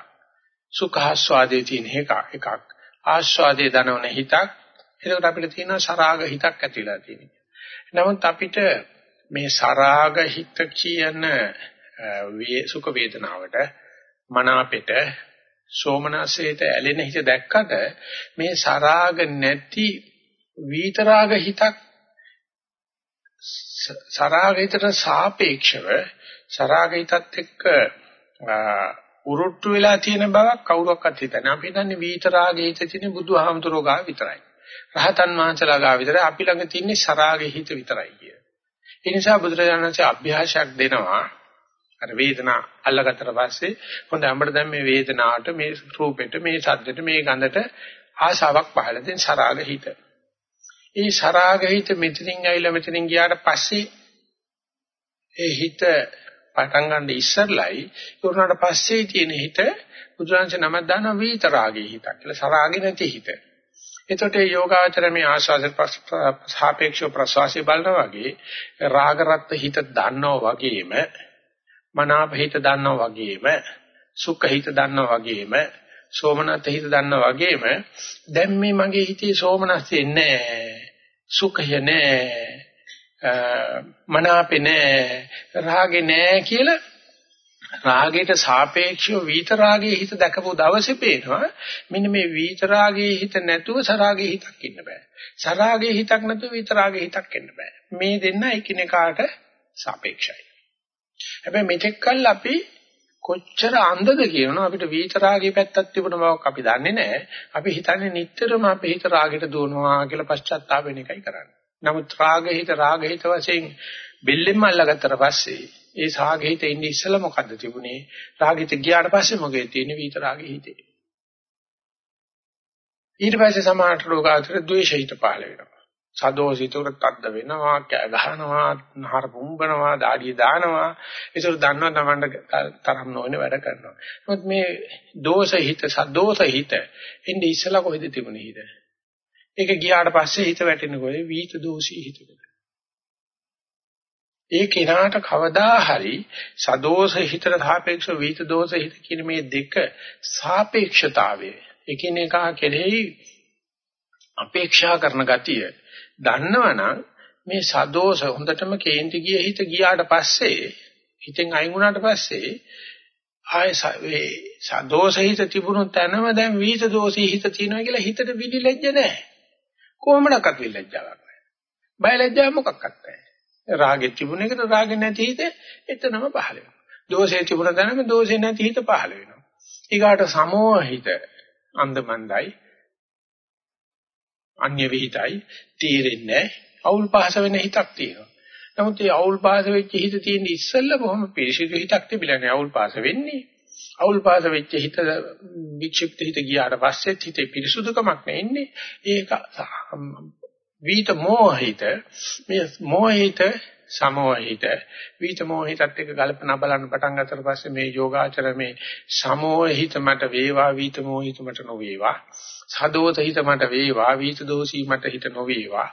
[SPEAKER 1] සුඛාස්වාදයේ තියෙන එක එකක්. ආස්වාදයේ දනවන හිතක්. ඒකට අපිට තියෙනවා සරාග හිතක් ඇතිලා තියෙනවා. නමුත් අපිට මේ සරාග හිත කියන සුඛ වේදනාවට මනාපෙට සෝමනසේට ඇලෙන හිත දැක්කට මේ සරාග නැති විතරාග හිතක් සරාගයකට සාපේක්ෂව සරාගිතත් එක්ක උරුට්ටු වෙලා තියෙන බවක් කවුරක්වත් හිතන්නේ. අපි දන්නේ විතරාගේ හිත තියෙන බුදුහාමුදුරෝ ගා විතරයි. රහතන් වහන්සේලා ගා විතරයි. අපි ළඟ තියෙන්නේ සරාගේ හිත විතරයි කිය. ඒ නිසා බුදුරජාණන් වහන්සේ අභ්‍යාසයක් දෙනවා. අර වේදනා අල්ලගත්තට පස්සේ හොඳ අපිට දැන් මේ වේදනාවට මේ රූපෙට මේ ශබ්දෙට මේ ගඳට ආශාවක් පහළ දෙන සරාග හිත. ඒ සරාග හිත මෙතනින් ඇවිල්ලා මෙතනින් ගියාට පස්සේ ඒ හිත පටන් ගන්න ඉස්සරලයි ඒුණාට පස්සේ තියෙන හිත බුදුරජාණන් නමක් දාන විතරාගේ හිතක් කියලා සරාගේ නැති හිත. එතකොට මේ යෝගාචර මේ ආස්වාද සාපේක්ෂව ප්‍රසවාසය බලනවා වගේ රාගරත් හිත දන්නවා වගේම මනාප හිත දන්නවා වගේම සුඛ හිත දන්නවා වගේම සෝමනත් හිත දන්නවා වගේම දැන් මේ මගේ හිතේ සෝමනස්සේ නැහැ සුඛය නැහැ මනාපේ නැහැ රාගේ නැහැ කියලා රාගයට සාපේක්ෂව විතරාගයේ හිත දැකපු දවසේ පේනවා මෙන්න මේ විතරාගයේ හිත නැතුව සරාගයේ හිතක් ඉන්න බෑ සරාගයේ හිතක් නැතුව විතරාගයේ හිතක් ඉන්න බෑ මේ දෙන්න එකිනෙකාට සාපේක්ෂයි හැබැයි මෙතෙක් කල් අපි කොච්චර අන්ධද කියනවා අපිට විතරාගයේ පැත්තක් තිබුණ බවක් අපි දන්නේ නැහැ. අපි හිතන්නේ නිටතරම අපේ හිත රාගයට දුවනවා කියලා පශ්චාත්තාප වෙන එකයි කරන්නේ. නමුත් රාගහිත රාගහිත වශයෙන් බෙල්ලෙන්ම අල්ලගත්තට පස්සේ ඒ සාගහිත ඉන්නේ ඉස්සෙල්ලා මොකද්ද තිබුණේ? රාගහිත ගියාට පස්සේ මොකද තියෙන්නේ විතරාගේ හිතේ. ඊට පස්සේ සමාහට රෝගාතර ද්වේෂහිත පහළ වෙනවා. සදෝසිතුර තද්ද වෙනවා කෑ ගහනවා නහර පුම්බනවා දාඩිය දානවා ඒසොර දන්නවා තමන්ට තරම් නොවන වැඩ කරනවා නමුත් මේ දෝෂ හිත සදෝෂ හිත එන්නේ ඉස්සලා කොහෙද තිබුණේ හිත ඒක ගියාට පස්සේ හිත වැටෙන්නේ කොහෙද වීත දෝෂී හිතකට. ඒ කෙනාට කවදා හරි සදෝෂ හිතට සාපේක්ෂව වීත දෝෂ හිත කියන මේ දෙක සාපේක්ෂතාවය. එකිනෙකා කෙරෙහි අපේක්ෂා කරන ගතිය. දන්නවනම් මේ සදෝෂ හොඳටම කේන්ති ගිය හිත ගියාට පස්සේ හිතෙන් අයින් වුණාට පස්සේ ආය ඒ සදෝෂ හිත තිබුණු තැනම දැන් වීත දෝෂී හිත තියෙනවා කියලා හිතට විලිලැජ්ජ නැහැ. කොහොමඩක්වත් විලිලැජ්ජාවක් නැහැ. බය ලැජ්ජාව මොකක්වත් නැහැ. රාගෙ තිබුණ එකට රාගෙ නැති හිත එතනම පහළ වෙනවා. දෝෂේ තිබුණ තැනම දෝෂේ නැති හිත පහළ වෙනවා. ඊගාට සමෝහ හිත අන්දමන්දයි. අන්‍ය විහිතයි. තීරෙන්නේ අවුල් පහස වෙන හිතක් තියෙනවා. නමුත් මේ අවුල් පහස වෙච්ච හිත තියෙන ඉස්සෙල්ලා බොහොම පිරිසිදු හිතක් තිබිලා නේ අවුල් පහස වෙන්නේ. අවුල් පහස වෙච්ච හිත වික්ෂිප්ත හිත ගියාට පස්සෙත් හිතේ පිරිසුදුකමක් නෙන්නේ. ඒක වීත මොහිත මේ මොහිත සමෝහිත. විතමෝහිතත් එක්ක කල්පනා බලන්න පටන් ගත්තට පස්සේ මේ යෝගාචර මේ සමෝහිත මට වේවා විතමෝහිත මට නොවේවා. සදෝත හිත මට වේවා විත දෝෂී මට හිත නොවේවා.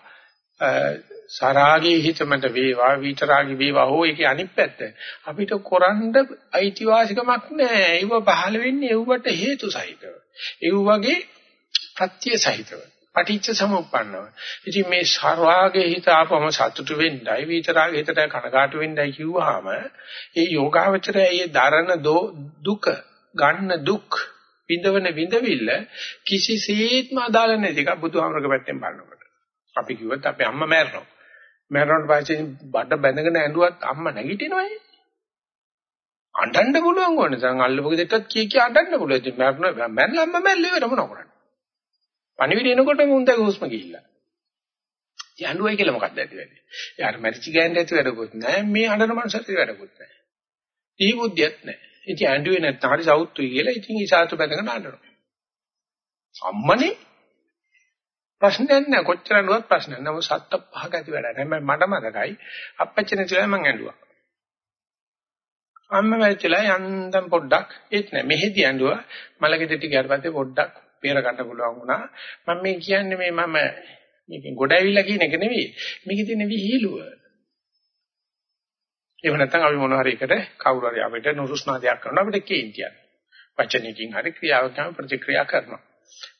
[SPEAKER 1] සරාගයේ හිත මට වේවා විතරාගී වේවා හෝ ඒකේ අනිත් පැත්ත අපිට කරන්න අයිතිවාසිකමක් නැහැ ඒව පහළ වෙන්නේ ඒවට හේතු සහිතව ඒ වගේ ප්‍රත්‍ය සහිතව පටිච්ච සමුප්පන්නව. ඉතින් මේ සර්වාගේ හිත ආපම සතුටු වෙන්නයි විතරාගේ හිතට කනගාටු වෙන්නයි කිව්වහම ඒ යෝගාවචරය ඒ දරන දුක ගන්න දුක් විඳවන විඳවිල්ල කිසිසේත්ම අදාළ නැති එක බුදුහාමරගේ පැත්තෙන් බලනකොට. අපි කිව්වොත් අපේ අම්මා මැරෙනවා. මැරුණාට පස්සේ බඩ බැඳගෙන ඇඬුවත් අම්මා නැගිටිනවයි. අඬන්න පුළුවන් ඕනේ. දැන් අල්ලපු දෙට්ටත් කී කිය අඬන්න පුළුවන්. ඉතින් මැරුණා මැරලා අම්මා මැල්ලේ වෙර මොන කරන්නේ? පණිවිඩ එනකොටම උන්දගේ හුස්ම ගිහිල්ලා. ඉතින් අඬුවයි කියලා මොකක්ද ඇති වෙන්නේ? යාර මැරිච්ච ගෑනට ඇති වැඩකුත් නැහැ. මේ අඬන මනුස්සයට වැඩකුත් නැහැ. දී බුද්ධියත් නැහැ. ඉතින් ඇඬුවේ නැත්නම් හරි සවුත්තුයි කියලා ඉතින් ඊසාතු බැඳගෙන අඬනවා. අම්මනේ ප්‍රශ්නයක් නෑ. කොච්චර නඩුවත් ප්‍රශ්නයක් නෑ. මොකද සත්ත පහක ඇති වැඩ නෑ. මට මතකයි අපච්චි නැතිලා මං ඇඬුවා. අම්ම වැච්චලා යන්තම් පොඩ්ඩක් ඒත් නෑ. මෙහෙදි ඇඬුවා. මලගෙදෙටි ගියාට පස්සේ පොඩ්ඩක් පේර ගන්න පුළුවන් වුණා. මම මේ කියන්නේ මේ මම මේක ගොඩ ඇවිල්ලා කියන එක නෙවෙයි. මේකේ තියෙන විහිළුව. එහෙම නැත්නම් අපි මොන හරි එකට කවුරු හරි අපිට නුරුස්නා දෙයක් කරනවා. අපිට කේන්තියක්. වචනකින් හරි ක්‍රියාවකින් ප්‍රතික්‍රියා කරනවා.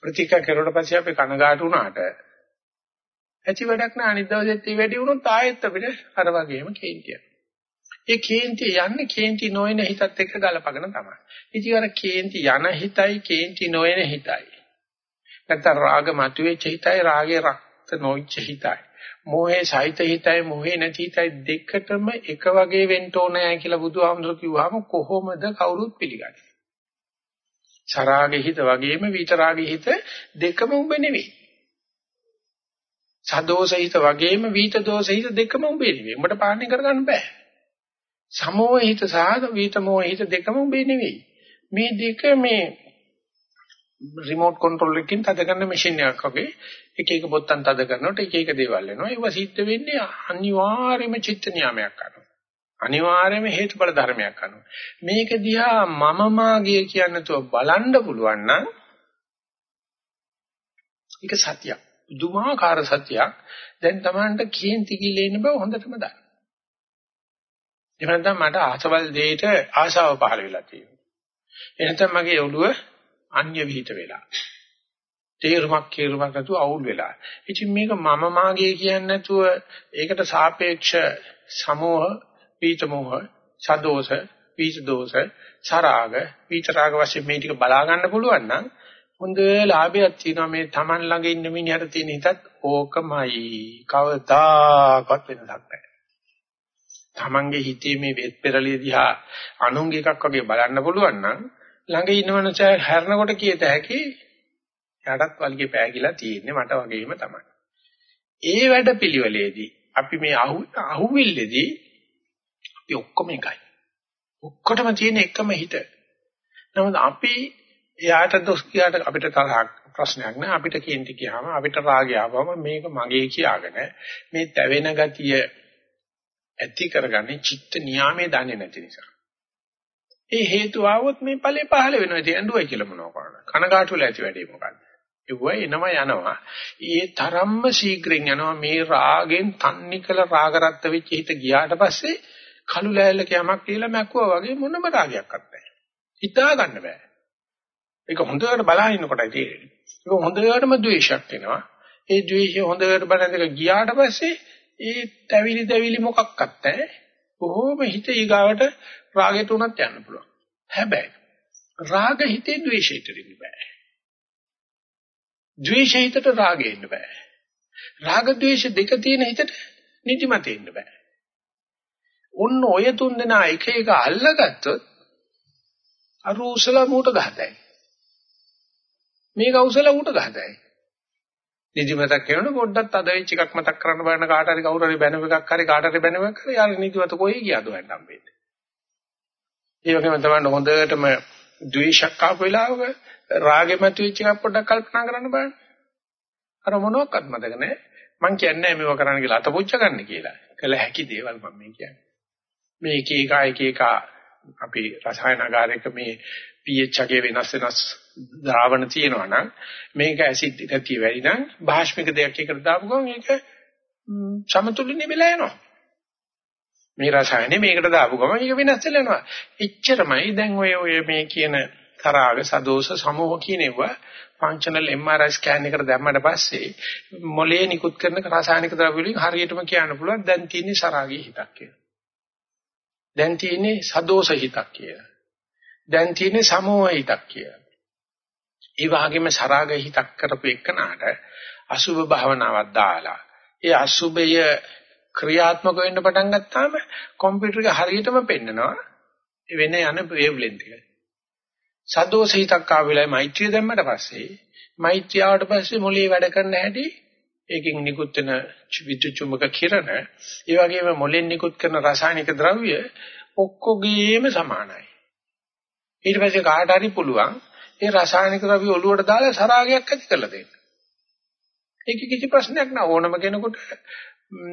[SPEAKER 1] ප්‍රතික්‍රියා කරුවට පස්සේ අපි කනගාටු වුණාට ඇති වැඩක් නෑ අනිත් දවසෙත් ඒ වැඩි වුණොත් ආයෙත් අපිට අර වගේම කේන්තිය. ඒ කේන්තිය යන්නේ කේන්ති නොයන හිතත් එක්ක ගලපගෙන තමයි. ඉතින් අර කේන්ති යන හිතයි කේන්ති නොයන හිතයි. නැත්නම් රාග මතුවෙච්ච හිතයි රාගේ රක්ත නොවිච්ච හිතයි. මොහේ සහිත හිතයි මොහේ නැති හිතයි දෙකටම එක වගේ වෙන්න ඕනෑ කියලා බුදුහාමුදුරුවෝ කිව්වහම කොහොමද කවුරුත් පිළිගන්නේ? සරාගේ හිත වගේම විතරාගේ හිත දෙකම උඹ නෙවෙයි. සදෝෂ හිත වගේම විත දෝෂ හිත දෙකම උඹේ නෙවෙයි. උඹට පාලනය කරගන්න බෑ. සමෝහ හිත සහ විතමෝහ හිත දෙකම උඹේ නෙවෙයි. මේ දෙක මේ රිමෝට් කන්ට්‍රෝල් එකකින් තද කරන මැෂින් එකක් වගේ එක එක බොත්තම් තද කරනකොට එක එක දේවල් එනවා. ඒව සිද්ධ වෙන්නේ අනිවාර්යයෙන්ම චිත්ත නියාමයක් කරනවා. අනිවාර්යයෙන්ම හේතුඵල ධර්මයක් අනුව. මේක දිහා මම මාගේ කියන්නේ නැතුව බලන්න පුළුවන් නම් ඒක සත්‍යයක්. දුමාකාර සත්‍යයක්. දැන් Tamanට කේන්ති කිලේ ඉන්න බව හොඳටම දන්න. එහෙම නැත්නම් මට ආසවල් දෙයට ආශාව පහළ වෙලා තියෙනවා. එහෙනම් මගේ ඔළුව අන්‍ය විහිිත වෙලා. තේරුමක් කේරුමක් නැතුව අවුල් වෙලා. ඉතින් මේක මම මාගේ කියන්නේ නැතුව ඒකට සාපේක්ෂ සමෝහ පීත මොහ, සදෝෂ, පීත දෝෂ, සරාග, පීත රාග වශයෙන් මේ ටික බලා ගන්න පුළුවන් නම් හොඳ ලාභයක් තියෙනවා මේ Taman ළඟ ඉන්න මිනිහට තියෙන හිතත් ඕකමයි. කවදාකවත් වෙනසක් නැහැ. Tamanගේ හිතේ මේ වෙත් පෙරලිය දිහා අනුන්ගේ එකක් වගේ බලන්න පුළුවන් නම් ළඟ ඉන්නවනස හැරනකොට කීයට හැකි යටත් වල්ගේ පෑගිලා තියෙන්නේ මට වගේම තමයි. ඒ වැඩ පිළිවෙලේදී අපි මේ අහු අහුවිල්ලේදී අපි ඔක්කොම එකයි. ඔක්කොටම තියෙන එකම හිත. නමුත් අපි එයාට දොස් කියාට අපිට තරහක් ප්‍රශ්නයක් නෑ අපිට කේන්ති කියාම අපිට රාගය ආවම මේක මගේ කියාගෙන මේ තැවෙන ගතිය ඇති කරගන්නේ චිත්ත නියාමයේ දන්නේ නැති නිසා. ඒ හේතු ආවොත් මේ ඵලෙ පහළ වෙනවා. ඉතින් ඇඬුවයි කියලා මොනව කරන්නේ? කනගාටු වෙලා ඇති වැඩේ මොකද්ද? ඒවයි එනවා යනවා. ඒ තරම්ම ශීඝ්‍රයෙන් යනවා මේ රාගෙන් තන්නේ කළ රාගරත්ත වෙච්ච හිත ගියාට පස්සේ කළු ලෑල්ලක යමක් කියලා මැක්කුවා වගේ මොනම රාගයක්වත් නැහැ. හිතා ගන්න බෑ. ඒක හොඳට බලහින් ඉන්නකොටයි තේරෙන්නේ. ඒක හොඳටම ද්වේෂයක් වෙනවා. ඒ ද්වේෂය හොඳට බලනදක ගියාට පස්සේ ඒ තැවිලි තැවිලි මොකක්වත් නැහැ. කොහොම හිත ඊගාවට රාගයට උනත් යන්න පුළුවන්. හැබැයි රාග හිතේ ද්වේෂයට ඉන්න බෑ. ද්වේෂ හිතට රාගෙ ඉන්න බෑ. රාග ද්වේෂ දෙක තියෙන හිතට නිදිමත ඉන්න බෑ. ඔන්න ඔය තුන් දෙනා එක එක අල්ලගත්තොත් අර උසල මූට ගහතයි. මේක උසල ඌට ගහතයි. නිදිමතක් කියනකොට පොඩ්ඩක් අද වෙච්ච එකක් මතක් කරන්න බලන කාට හරි කවුරු හරි බැනව එකක් හරි කාට හරි බැනව එකක් හරි යාර නිදිමත කොහේ ගියාද හොයන්න හම්බෙන්නේ. ඒ වගේම තමයි හොඳටම ද්වේෂයක් ආපු වෙලාවක රාගෙ මතුවෙච්ච එකක් පොඩ්ඩක් කල්පනා කරන්න බලන්න. අර මොනවත් මතක නැහැ. මං කියන්නේ මේව කරන්න කියලා අතපොච්ච ගන්න කියලා. කළ හැකි දේවල් මම මේ කියන්නේ. මේ එක එක එක එක අපි රසායනාගාරයක මේ pH එකේ වෙනස් වෙනස් ද්‍රාවණ තියෙනවා නම් මේක ඇසිඩ් ගතිය වැඩි නම් භාෂ්මික දෙයක් එකට දාපු ගමන් ඒක සමතුලිත වෙලා යනවා. මේ රසායනේ මේකට දාපු ගමන් ඒක වෙනස් වෙලා යනවා. එච්චරමයි දැන් ඔය ඔය මේ කියන තරාග සදෝෂ සමෝහ කියනවා ෆන්ක්ෂනල් MRI ස්කෑන් එකට දැම්මට පස්සේ මොලේ නිකුත් කරන රසායනික ද්‍රව්‍ය වලින් හරියටම කියන්න පුළුවන් දැන් තියෙන්නේ සරාගී හිතක් කියලා. දැන් තියෙන්නේ සදෝෂ හිතක් කියලා. දැන් තියෙන්නේ සමෝහ හිතක් කියලා. ඒ වගේම සරාග හිතක් කරපු එකනට අසුභ භාවනාවක් දාලා ඒ අසුභය ක්‍රියාත්මක වෙන්න පටන් ගත්තාම කම්පියුටර් එක හරියටම පෙන්නනවා වෙන යන වේව් ලෙන්ත් එක. සදෝෂ හිතක් ආව වෙලාවේ මෛත්‍රිය දැම්මට පස්සේ මෛත්‍රිය ආවට පස්සේ මොලේ වැඩ කරන හැටි ඒකෙන් නිකුත් වෙන විද්‍යුත් චුම්බක කිරණ ඒ වගේම මොලෙන් නිකුත් කරන රසායනික ද්‍රව්‍ය ඔක්කොගේම සමානයි. ඊට පස්සේ කාට හරි පුළුවන් ඒ රසායනික ද්‍රව්‍ය ඔලුවට දාලා සරාගයක් ඇති කරලා දෙන්න. ඒක කිසි ප්‍රශ්නයක් නෑ ඕනම කෙනෙකුට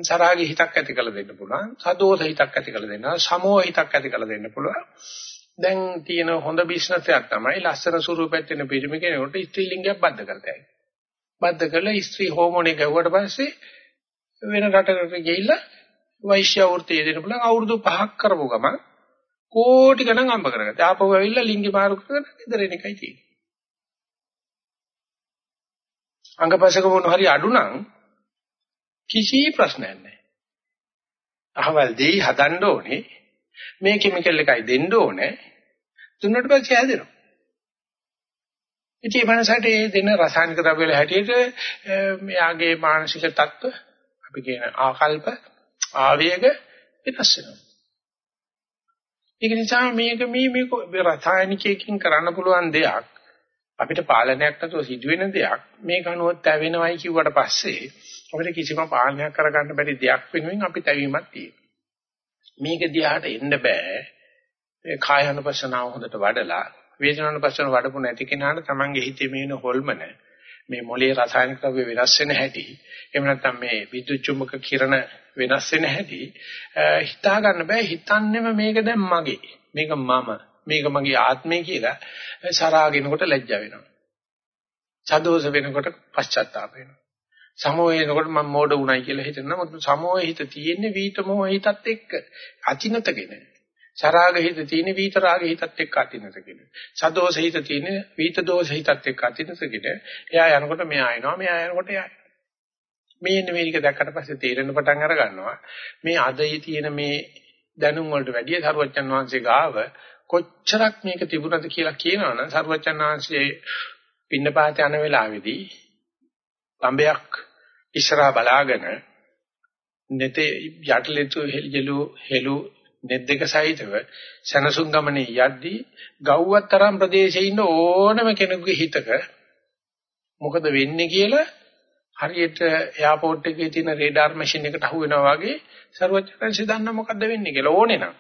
[SPEAKER 1] සරාගී හිතක් ඇති කරලා දෙන්න පුළුවන්. සදෝෂ හිතක් ඇති කරලා දෙන්න, සමෝහ හිතක් ඇති කරලා දෙන්න පුළුවන්. දැන් තියෙන හොඳ බිස්නස් එකක් තමයි ලස්සන ස්වරූපයක් තියෙන පිරිමි කෙනෙකුට ස්ත්‍රී ලිංගයක් බද්ධ කරතයි. බද්ධ කළා ස්ත්‍රී හෝමෝන එක ගැව්වට පස්සේ වෙන රටකට ගිහිල්ලා වෛශ්‍ය වෘත්තිය දෙන්න පුළුවන් අවුරුදු 5ක් කරපුව ගමන් කෝටි ගණන් අම්බ කරගත්තා. ආපහු ඇවිල්ලා ලිංගි මාරු කරගෙන ඉදර එන එකයි තියෙන්නේ. අංගපසක මොන හරි අඩු නම් කිසි ප්‍රශ්නයක් නැහැ. අහවල් දෙයි හදන්න ඕනේ. මේ කිමිකල් එකයි දෙන්න ඕනේ. දුන්නට පස්සේ හැදෙනවා. ඉතින් මනසට ඒ දෙන රසායනික ද්‍රව්‍ය වල හැටියට මෙයාගේ මානසික තත්ත්ව අපි කියන ආකල්ප ආවේග වෙනස් වෙනවා. ඒක නිසා මේක මේ මේ රසායනිකයකින් කරන්න පුළුවන් දෙයක් අපිට පාලනයක් නැතුව සිදුවෙන දෙයක් මේක අනුව තැවෙනවයි කිව්වට පස්සේ අපිට කිසිම පාලනයක් කරගන්න බැරි දෙයක් වෙනුවෙන් අපි තැවීමක් තියෙනවා. මේක දිහාට එන්න බෑ. ඒ කායानुපස්සනාව හොඳට වඩලා වේදනානුපස්සන වඩපු නැති කෙනාට තමන්ගේ හිතේ මේන හොල්මන මේ මොලේ රසායනික ද්‍රව්‍ය වෙනස් වෙන හැටි එහෙම නැත්නම් මේ විද්‍යුත් චුම්බක කිරණ වෙනස් වෙන හැටි හිතා ගන්න බෑ. හිතන්නෙම මේක දැන් මගේ. මේක මම. මේක මගේ ආත්මය කියලා සරාගෙනකොට ලැජ්ජා වෙනවා. සදෝෂ වෙනකොට පශ්චාත්තාප වෙනවා. සමෝහ වෙනකොට මම මෝඩ වුණයි කියලා හිතනවා. මොකද සමෝහ හිත තියෙන්නේ වීත මොහ හිතත් එක්ක. අචිනතගෙන සරාග හිත තියෙන වීත රාග හිතත් එක්ක අතිනතගෙන. සදෝෂ හිත තියෙන වීත දෝෂ හිතත් එක්ක අතිනතගෙන. එයා යනකොට මෙයා එනවා මෙයා යනකොට එයා මේ මේක දැක්කට පස්සේ තේරෙන පටන් අර ගන්නවා. මේ අදයේ තියෙන මේ දැනුම් වලට වැඩිය සරුවච්චන් වහන්සේ ගාව කොච්චරක් මේක තිබුණද කියලා කියනවනම් සරුවච්චන් වහන්සේ පින්නපාත යන වෙලාවේදී තඹයක් ඉස්සරහා බලාගෙන නැතේ යටලෙතු හෙළු හෙළු net දෙක සහිතව සනසුන් ගමනේ යද්දී ගව්වතරම් ප්‍රදේශයේ ඉන්න ඕනම කෙනෙකුගේ හිතක මොකද වෙන්නේ කියලා හරියට එයාපෝට් එකේ තියෙන රේඩාර් මැෂින් එකට අහු වෙනවා වගේ ਸਰවඥයන්සි දන්න මොකද්ද වෙන්නේ කියලා. ඕනේ නම්.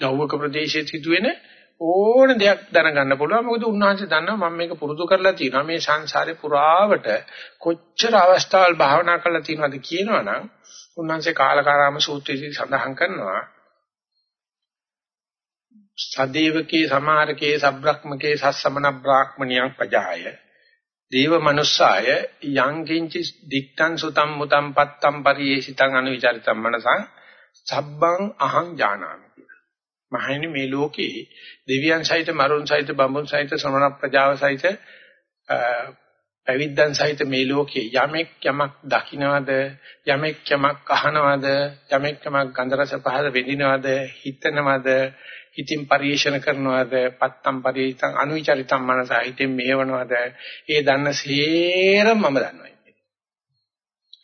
[SPEAKER 1] ගව්වක ප්‍රදේශයේ සිදුවෙන ඕන දෙයක් දැනගන්න පුළුවන්. මොකද උන්වහන්සේ දන්නවා මම මේක පුරුදු කරලා තියෙනවා. මේ සංසාරේ පුරාවට කොච්චර අවස්ථාවල් භාවනා කරලා තියෙනවද කියනවනම් උන්වහන්සේ කාලකාරාම සූත්‍රයේදී සඳහන් කරනවා. සදේවකේ සමාරකේ සබ්‍රක්මකේ සස්සමන බ්‍රාහ්මණියං පජාය. දේව මනුස්සාය යං කිංචි දික්තං සුතම් මුතම් පත්තම් පරියේසිතං අනුවිචරිතම් මනසං සබ්බං අහං ජානාමි මහණෙනි මේ ලෝකේ දෙවියන් සහිත මරුන් සහිත බඹුන් සහිත ශ්‍රමණ ප්‍රජාව සහිත පැවිද්දන් සහිත මේ ලෝකේ යමෙක් යමක් දකින්නවද යමෙක් යමක් අහනවද යමෙක් යමක් ගන්ධ රස පහද විඳිනවද හිතනවද හිතින් පරිේශන කරනවද පත්තම් පරිිතං අනුවිචරිතම් මනස හිතින් මෙහෙවනවද ඒ දන්න සේරම මම දන්නවා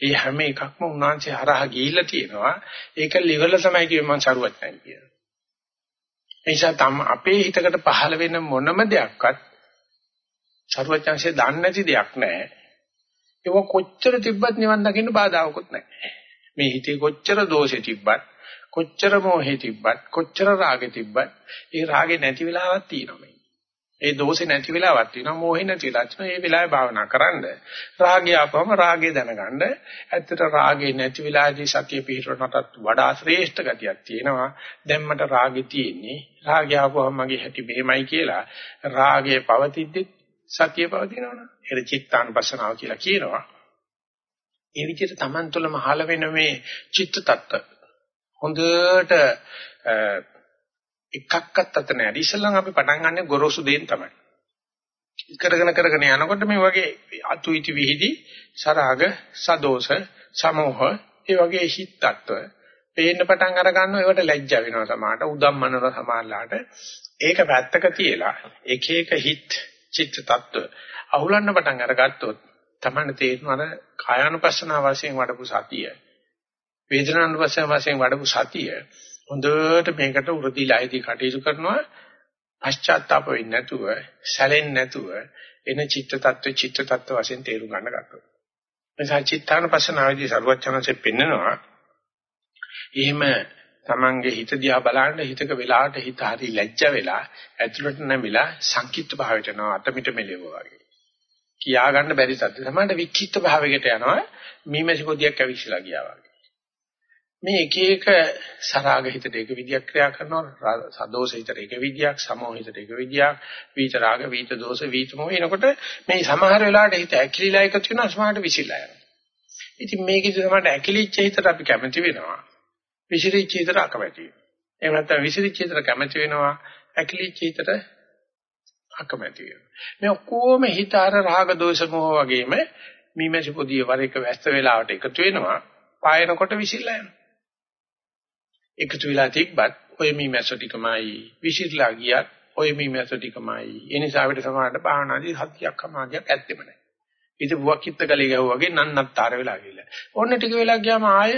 [SPEAKER 1] ඒ හැම එකක්ම උන්වහන්සේ හරහා ගිහිල්ලා තියෙනවා. ඒක liver තමයි කිව්වේ මම සරුවත් නැහැ කියලා. ඒ නිසා තම අපේ හිතකට පහළ වෙන මොනම දෙයක්වත් සරුවචංශය දන්නේ නැති දෙයක් නැහැ. ඒක කොච්චර තිබ්බත් නිවන් දකින්න බාධාවකුත් නැහැ. මේ හිතේ කොච්චර දෝෂේ තිබ්බත්, කොච්චර මොහේ තිබ්බත්, කොච්චර රාගෙ තිබ්බත්, ඒ රාගෙ නැති වෙලාවක් තියෙනවා මේ. ඒ දෝෂේ නැති වෙලාවක් තියෙනවා මෝහේ නැති වෙලාවක් තියෙනවා ඒ වෙලාවේ භාවනා කරන්න රාගය ආපම රාගය දැනගන්න ඇත්තට රාගේ නැති වෙලාවේදී සතිය පිහිටවනටත් වඩා ශ්‍රේෂ්ඨ ගතියක් තියෙනවා දැන් මට රාගෙ තියෙන්නේ රාගය ආපුවම මගේ හැටි මෙහෙමයි කියලා රාගය පවතිද්දි සතිය පවතිනවනේ ඒක චිත්තානුපස්සනාව කියලා කියනවා ඒ විදිහට Taman තුළම හල වෙන මේ චිත්ත tattwa හොඳට එකක්වත් අත නැහැ. ඉතින් අපි පටන් ගන්න ගොරෝසු දෙයින් තමයි. කරගෙන කරගෙන යනකොට මේ වගේ අතුයිති විහිදි සරාග සදෝෂ සමෝහ ඒ වගේ හිත් tattwa පේන්න පටන් අර ගන්නවා ඒවට ලැජ්ජා වෙනවා සමහරට උදම්මනන සමහරලාට ඒක පැත්තක තියලා එක එක හිත් චිත්ත tattwa අහුලන්න පටන් අරගත්තොත් තමයි තේරෙනවා අර කායानुපස්සනා වශයෙන් වඩපු සතිය වේදනානුපස්සනා වශයෙන් වඩපු සතිය හොඳට මේකට උරදීලායිදී කටයුතු කරනවා පශ්චාත්තාප වෙන්නේ නැතුව සැලෙන්නේ නැතුව එන චිත්ත tattwa චිත්ත tattwa වශයෙන් තේරුම් ගන්න ගන්නවා. එනිසා චිත්තානුපස්සනාවේදී සරුවචනanse පෙන්නනවා එහෙම තමන්ගේ හිත දිහා බලන්න හිතක වෙලාවට හිත හරි ලැජ්ජ වෙලා ඇතුළට නැමිලා සංකීර්ත භාවයට යනවා අතමිට මෙලෙව වගේ. කියා ගන්න බැරි සත්‍ය. සමහරට වික්ෂිප්ත භාවයකට යනවා මීමැසි පොදියක් ඇවිස්සලා ගියා වගේ. මේ එක එක සරාග හිතට එක විදියක් ක්‍රියා කරනවා සදෝෂ හිතට එක විදියක් සමෝහ හිතට එක විදියක් වීත රාග වීත දෝෂ වීත මොහ එනකොට මේ සමහර වෙලාවට හිත ඇකිලිලා එකතු වෙනවා සමහරට විසිලා යනවා ඉතින් මේකෙදි තමයි ඇකිලිච්ච හිතට අපි කැමති වෙනවා විසිරිච්ච හිතට අකමැති වෙනවා. එහෙම නැත්නම් විසිරිච්ච හිතට කැමති වෙනවා ඇකිලිච්ච හිතට අකමැති වෙනවා. මේ ඔක්කොම හිත අර රාග දෝෂ මොහ වගේම මීමැසි පොදිය වර එක වැස්ස වෙලාවට එකතු වෙනවා පායනකොට විසිලා යනවා. එකතු වෙලා තිබ්බත් ඔය මීමැස්ස ටිකමයි විසිරලා ගියත් ඔය මීමැස්ස ටිකමයි. ඒ නිසා අපිට සමාහට භාවනාදී හතියක් කමාගයක් ඇත්තෙම නැහැ. ඉත බුවක් කිත්ත ගලේ ගැහුවා වගේ නන්නත්තර වෙලා ගිහලා ඔන්න ටික වෙලා ගියාම ආය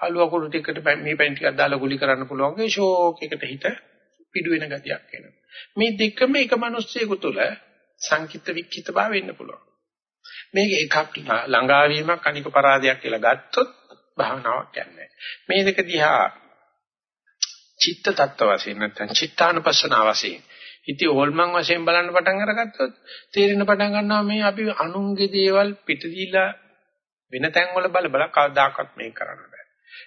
[SPEAKER 1] අලුව කුළු ටිකට මේ පැන් ටිකක් දාලා ගුලි කරන්න පුළුවන් ගේ ෂෝක් එකට හිට පිඩු වෙන ගතියක් එනවා. මේ දෙකම එක මිනිස්සෙකු තුළ සංකිට වික්කිත භාව වෙන්න පුළුවන්. මේක එකක් ළඟාවීමක් අනික පරාදයක් කියලා ගත්තොත් භාවනාවක් යන්නේ මේ දෙක දිහා චිත්ත tattwa වශයෙන් නැත්නම් චිත්තානුපස්සන වශයෙන්. ඉති ඕල්මන් වශයෙන් බලන්න පටන් අරගත්තොත් තේරෙන පටන් ගන්නවා මේ අපි අනුන්ගේ දේවල් පිටදීලා වෙන තැන් වල බල බල කවදාකවත් මේක කරන්න බෑ. ඒ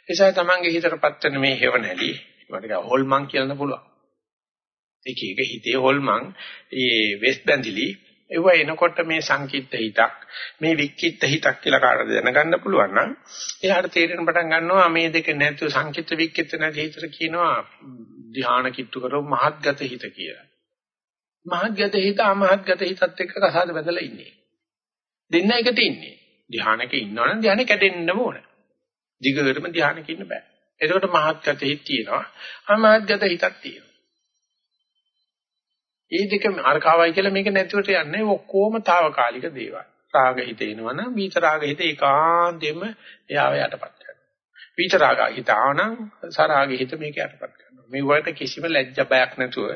[SPEAKER 1] නිසා තමන්ගේ හිතටපත් වෙන මේ හේව නැලි මට හොල්මන් කියන්න පුළුවන්. ඒක එක හිතේ හොල්මන් ඒ වෙස් බැඳිලි ඒව එනකොට මේ සංකීර්ත හිතක් මේ වික්කිත් හිතක් කියලා කාටද දැනගන්න පුළුවන් නම් එයාට තේරෙන පටන් ගන්නවා මේ දෙක නැතුව සංකීර්ත වික්කිත් නැති හිතට කියනවා ධ්‍යාන කිට්ටු කරව මහත්ගත හිත කියලා. මහත්ගත හිත අමහත්ගත හිතත් එක්ක කසාද බැඳලා ඉන්නේ. දෙන්න එකට ඉන්නේ. ධ්‍යානක ඉන්නවනම් ධ්‍යානෙ කැඩෙන්න ඕන. දිගටම ධ්‍යානක ඉන්න බෑ. එතකොට මහත්ගත හිත තියෙනවා. අමහත්ගත හිතක් තියෙනවා. ඒ දෙක අරකාවයි කියලා මේක නැතිවට යන්නේ ඔක්කොම తాවකාලික දේවල්. රාග හිත එනවනම් විත රාග හිත ඒකාන්තෙම එයාව යටපත් කරනවා. විත රාග හිත ආවනම් සරාග හිත මේක යටපත් කරනවා. මේ වලට කිසිම ලැජ්ජ බයක් නැතුව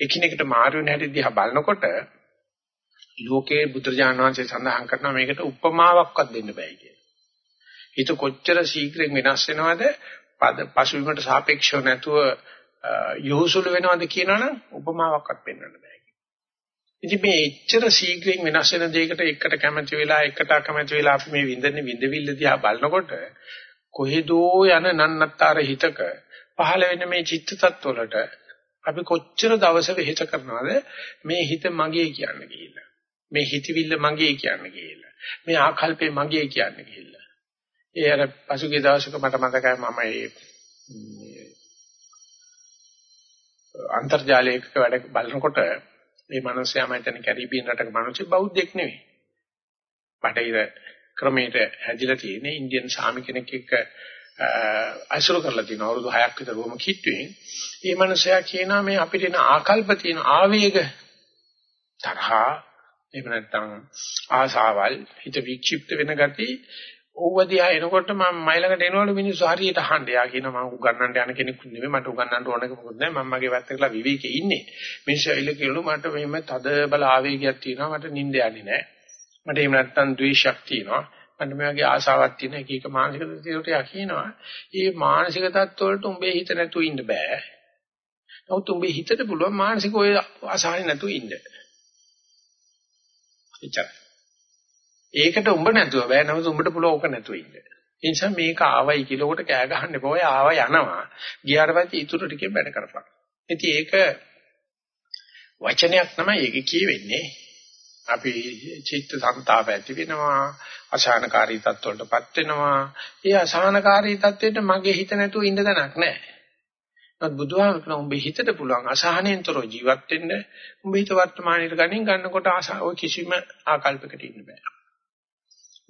[SPEAKER 1] එකිනෙකට මාරු වෙන හැටි දිහා බලනකොට ලෝකේ බුදුරජාණන් වහන්සේ සඳහන් කරනවා මේකට උපමාවක්වත් දෙන්න බෑ කියලා. හිත කොච්චර ශීඝ්‍රයෙන් වෙනස් වෙනවද? පද පසුබිමට සාපේක්ෂව නැතුව යොහුසුළු වෙනවද කියනවනම් උපමාවක්වත් පෙන්වන්න බෑ. ඉතින් මේ එච්චර ශීඝ්‍රයෙන් වෙනස් වෙන දෙයකට එකට කැමති වෙලා එකට අකමැති වෙලා අපි මේ විඳින්නේ විඳවිල්ල දිහා බලනකොට කොහෙදෝ යන නන්නත්තර හිතක පහළ වෙන මේ චිත්ත tattවලට අපි කොච්චර දවස වෙහෙත කරනවද? මේ හිත මගේ කියන්න ගිහිල්ලා. මේ හිතවිල්ල මගේ කියන්න ගිහිල්ලා. මේ ආකල්පේ මගේ කියන්න ගිහිල්ලා. ඒ අර පසුගිය දවසක මට මතකයි මම මේ අන්තර්ජාලයක වැඩ බලනකොට මේ මිනිස්සයා මම හිතන්නේ කැරිබියන් රටක මිනිස්සු බෞද්ධෙක් නෙවෙයි. බටහිර ක්‍රමයට හැදිලා තියෙන ඉන්දියන් සාමි කෙනෙක් එක්ක අයිසොල කරලා තියෙනවා අවුරුදු 6ක් විතර වොම කිට්ටුවෙන්. මේ මිනිස්සයා කියනවා මේ අපිට එන ආකල්ප තියෙන ආවේග තරහා එහෙම නැත්නම් ආසාවල් හිත වික්ෂිප්ත වෙන ගතිය ඕව දිහා එනකොට මම මයිලකට එනවලු මිනිස්සු හරියට අහන්න. යා කියනවා මම උගන්නන්න යන කෙනෙක් නෙමෙයි මට උගන්නන්න ඕනක මොකුත් නැහැ. මම මගේ පැත්ත කරලා විවේකේ ඉන්නේ. මිනිස්සු ඇවිල්ලා කියනලු මට මෙහෙම තද බල ආවේගයක් තියෙනවා. මට නිින්ද යන්නේ නැහැ. මට එහෙම නැත්තම් ද්වේෂයක් තියෙනවා. මට මේ වගේ ආසාවක් තියෙන එක එක මානසික තත්ත්වයට යා කියනවා. මේ මානසික තත්ත්ව වලට උඹේ හිත නැතුව ඉන්න බෑ. නමුත් උඹේ හිතට පුළුවන් මානසික ඔය අසහනෙ නැතුව ඉන්න. එච්චරයි. ඒකට උඹ නැතුව බෑ නමුත් උඹට පුළුවන් ඕක නැතුව ඉන්න. ඒ නිසා මේක ආවයි කියලා උකට කෑ ගහන්න එපා. ඔය ආව යනවා. ගියාට පස්සේ ඊටු ටිකෙන් වැඩ කරපන්. ඉතින් ඒක වචනයක් තමයි ඒක කියවෙන්නේ. අපි චිත්ත සංතාප ඇති වෙනවා අසහනකාරී තත්ත්වවලටපත් වෙනවා. ඒ අසහනකාරී තත්ත්වෙට මගේ හිත නැතුව ඉන්න දණක් නැහැ. නමුත් බුදුහාම කියන උඹේ හිතට පුළුවන් අසහනෙන්තරෝ ජීවත් වෙන්න උඹ හිත වර්තමානයේ ගනින් ගන්නකොට ඔය කිසිම ආකල්පයකට ඉන්න බෑ.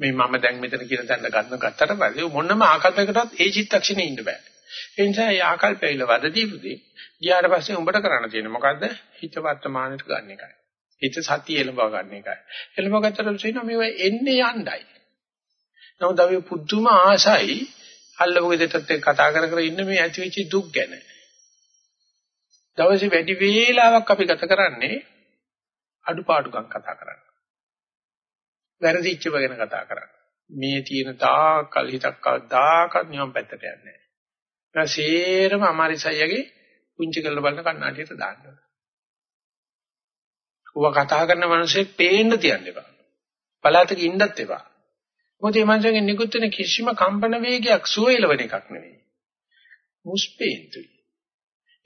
[SPEAKER 1] මේ මම දැන් මෙතන කියන තැන ගන්න ගත්තට පස්සේ මොනම ආකල්පයකටවත් ඒ චිත්තක්ෂණේ ඉන්න බෑ. ඒ නිසා මේ ආකල්පයල වද දීපුදී ගියාට පස්සේ උඹට කරන්න තියෙන්නේ මොකද්ද? හිත වර්තමානයට ගන්න එකයි. හිත සතිය එළඹ ගන්න එකයි. එළඹ ගත්තට පස්සේ මේව එන්නේ යණ්ඩයි. නමුත් අපි පුදුම ආසයි අල්ලපු ගෙදරට කතා කර කර ඉන්න මේ ඇති වෙච්ච දුක් ගැන. දවසේ වැඩි වේලාවක් අපි ගත කරන්නේ අඩුපාඩුකම් කතා කරන්නේ. වැරදිච්ච ගැන කතා කරන්නේ. මේ තියෙන තාකල් හිතක් කවදාකවත් නියම පැත්තට යන්නේ නැහැ. ඒක සේරම අමාරිසයියගේ පුංචි කරලා බලන කණ්ණාඩියට දාන්න. ඌව කතා කරන මිනිස්සෙක් පේන්න තියන්න එපා. පළාතක ඉන්නත් එපා. මොකද මේ මනුස්සයන්ගේ නිකුත් වෙන කිසිම කම්පන වේගයක් සුවයලවන එකක් නෙවෙයි. මුස්පේන්තුයි.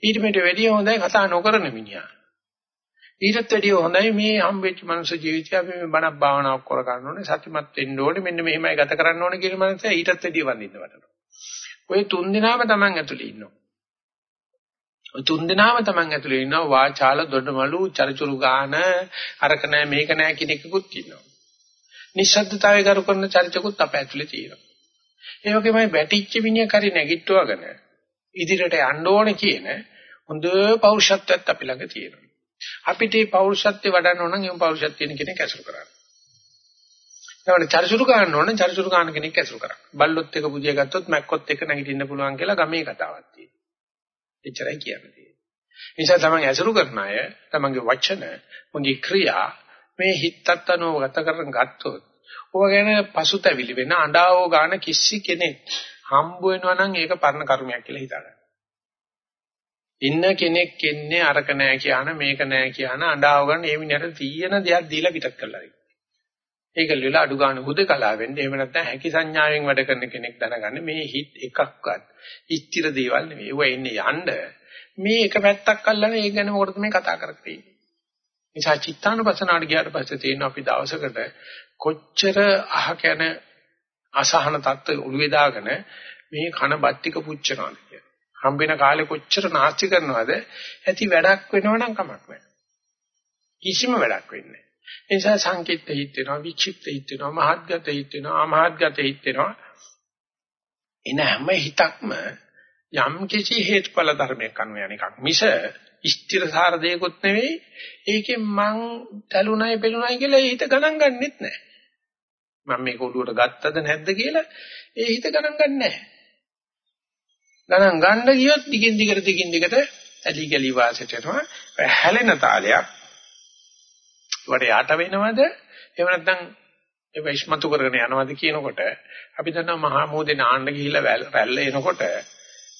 [SPEAKER 1] ඊට මෙට වැඩිය හොඳයි කතා නොකරන මිනිහා. ඊටත් වැඩිය හොඳයි මේ හම්බෙච්ච මනුස්ස ජීවිතය අපි මේ බණක් භාවනාවක් කර ගන්න ඕනේ සතිමත් වෙන්න ඕනේ මෙන්න මෙහෙමයි ගත කරන්න ඕනේ කියන මනුස්සයා ඊටත් වැඩිය වඳින්න වටනවා. ඔය තුන් දෙනාම Taman ඇතුලේ ඉන්නවා. ඔය තුන් දෙනාම Taman ඇතුලේ ඉන්නවා වාචාල දොඩමලු චරිචුරු ගාන අරක නෑ මේක නෑ කියන එකකුත් ඉන්නවා. නිශ්ශබ්දතාවය කරු කරන චරිතකුත් අප ඇතුලේ තියෙනවා. ඒ වගේමයි වැටිච්ච මිනිහ කරි නැගිට්ටුවගෙන ඉදිරියට යන්න ඕනේ කියන හොඳ පෞරුෂත්වයක් අපි ළඟ තියෙනවා. අපිට මේ පෞරුෂත්වය වඩන්න ඕන නම් ඒ පෞරුෂත්වය තියෙන කෙනෙක් ඇසුරු කරන්න. ඒවනේ චරිචුරු ගන්න ඕන චරිචුරු ගන්න කෙනෙක් ඇසුරු කරන්න. බල්ලොත් එක පුදිය ගත්තොත් මැක්කොත් එක නැගිටින්න පුළුවන් කියලා ගමේ කතාවක් තියෙනවා. එච්චරයි කියන්නේ. නිසා තමයි ඇසුරු කරන අය තමන්ගේ වචන, මොන්ගේ ක්‍රියා මේ හිතත් අනුව ගත කරන් ගත්තොත් ඔය ගැන පසුතැවිලි වෙන අඬාවෝ ගන්න කිසි කෙනෙක් හම්බ වෙනවා නම් ඒක පරණ කර්මයක් කියලා හිතාගන්න. ඉන්න කෙනෙක් එන්නේ අරක නෑ කියන මේක නෑ කියන අඬාව ගන්න ඒ මිනිහට තියෙන දෙයක් දීලා පිටත් කරලා ඉන්නේ. ඒක ලියලා අඩු ගන්න හුදකලා වෙන්නේ. එහෙම නැත්නම් හැකි සංඥාවෙන් වැඩ කරන කෙනෙක් දැනගන්න මේ හිත් එකක්වත් ඉස්තිර දේවල් නෙවෙයි. ඒවා ඉන්නේ යන්න. මේ එක පැත්තක් අල්ලන ඒ ගැන මොකටද මේ කතා කරන්නේ? නිසා චිත්තානුපසනාවට ගියාට පස්සේ තියෙන අපි දවසකට කොච්චර අහක යන අසහන තත්ත්ව ඔළුවේ දාගෙන මේ කන බත්තික පුච්චනවාද කියලා. හම්බෙන කාලේ කොච්චර නාස්ති කරනවද? ඇති වැඩක් වෙනවනම් කමක් නැහැ. කිසිම වැඩක් වෙන්නේ නැහැ. ඒ නිසා සංකීර්ත හිත වෙනවා, වික්ෂිප්ත හිත වෙනවා, මහත්ගත හිත වෙනවා, අමහත්ගත හිත වෙනවා. එන හැම හිතක්ම යම් කිසි හේතුඵල ධර්මයක් අනුව යන එකක් මිස ස්ථිරසාර දෙයක්වත් නෙවෙයි. ඒකෙන් මං තලුණයි පෙළුණයි කියලා ඒ හිත ගණන් ගන්නෙත් නැහැ. මම මේක ඔළුවට ගත්තද නැද්ද කියලා ඒ හිත ගණන් ගන්න නැහැ. ගණන් ගන්න ගියොත් දිගින් දිගට දිගින් දිගට ඇලි ගලි වාසයට යනවා. හැලෙන තාලයක්. වඩ යට වෙනවද? එහෙම නැත්නම් ඒක ඉස්මතු කරගෙන යනවද කියනකොට අපි දන්නවා මහා මෝදේ නාන්න ගිහිල්ලා රැල්ල එනකොට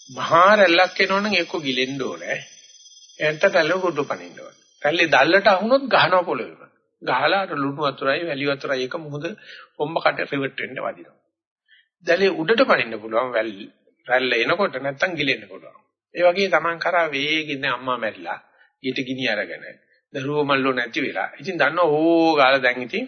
[SPEAKER 1] මහා රැල්ලක් එනවනම් එක්ක ගිලෙන්න ඕනේ. එන්ට රැල්ල කුඩු පනින්න ඕනේ. රැල්ලේ දැල්ලට අහුනොත් ගහනවා පොළොවේ. ගහලා අර ලුණු වතුරයි වැලි වතුරයි එක මුහුද කොම්බ කට රිවර්ට් වෙන්න වදිනවා. දැලේ උඩට පනින්න පුළුවන් වැල් රැල්ල එනකොට නැත්තම් ගිලෙන්න පුළුවන්. ඒ වගේ Taman කරා වේගින් අම්මා මැරිලා ඊට ගිනි අරගෙන දරුවෝ මල්ලෝ නැති වෙලා. ඉතින් දන්නවා ඕ ගාලා දැන් ඉතින්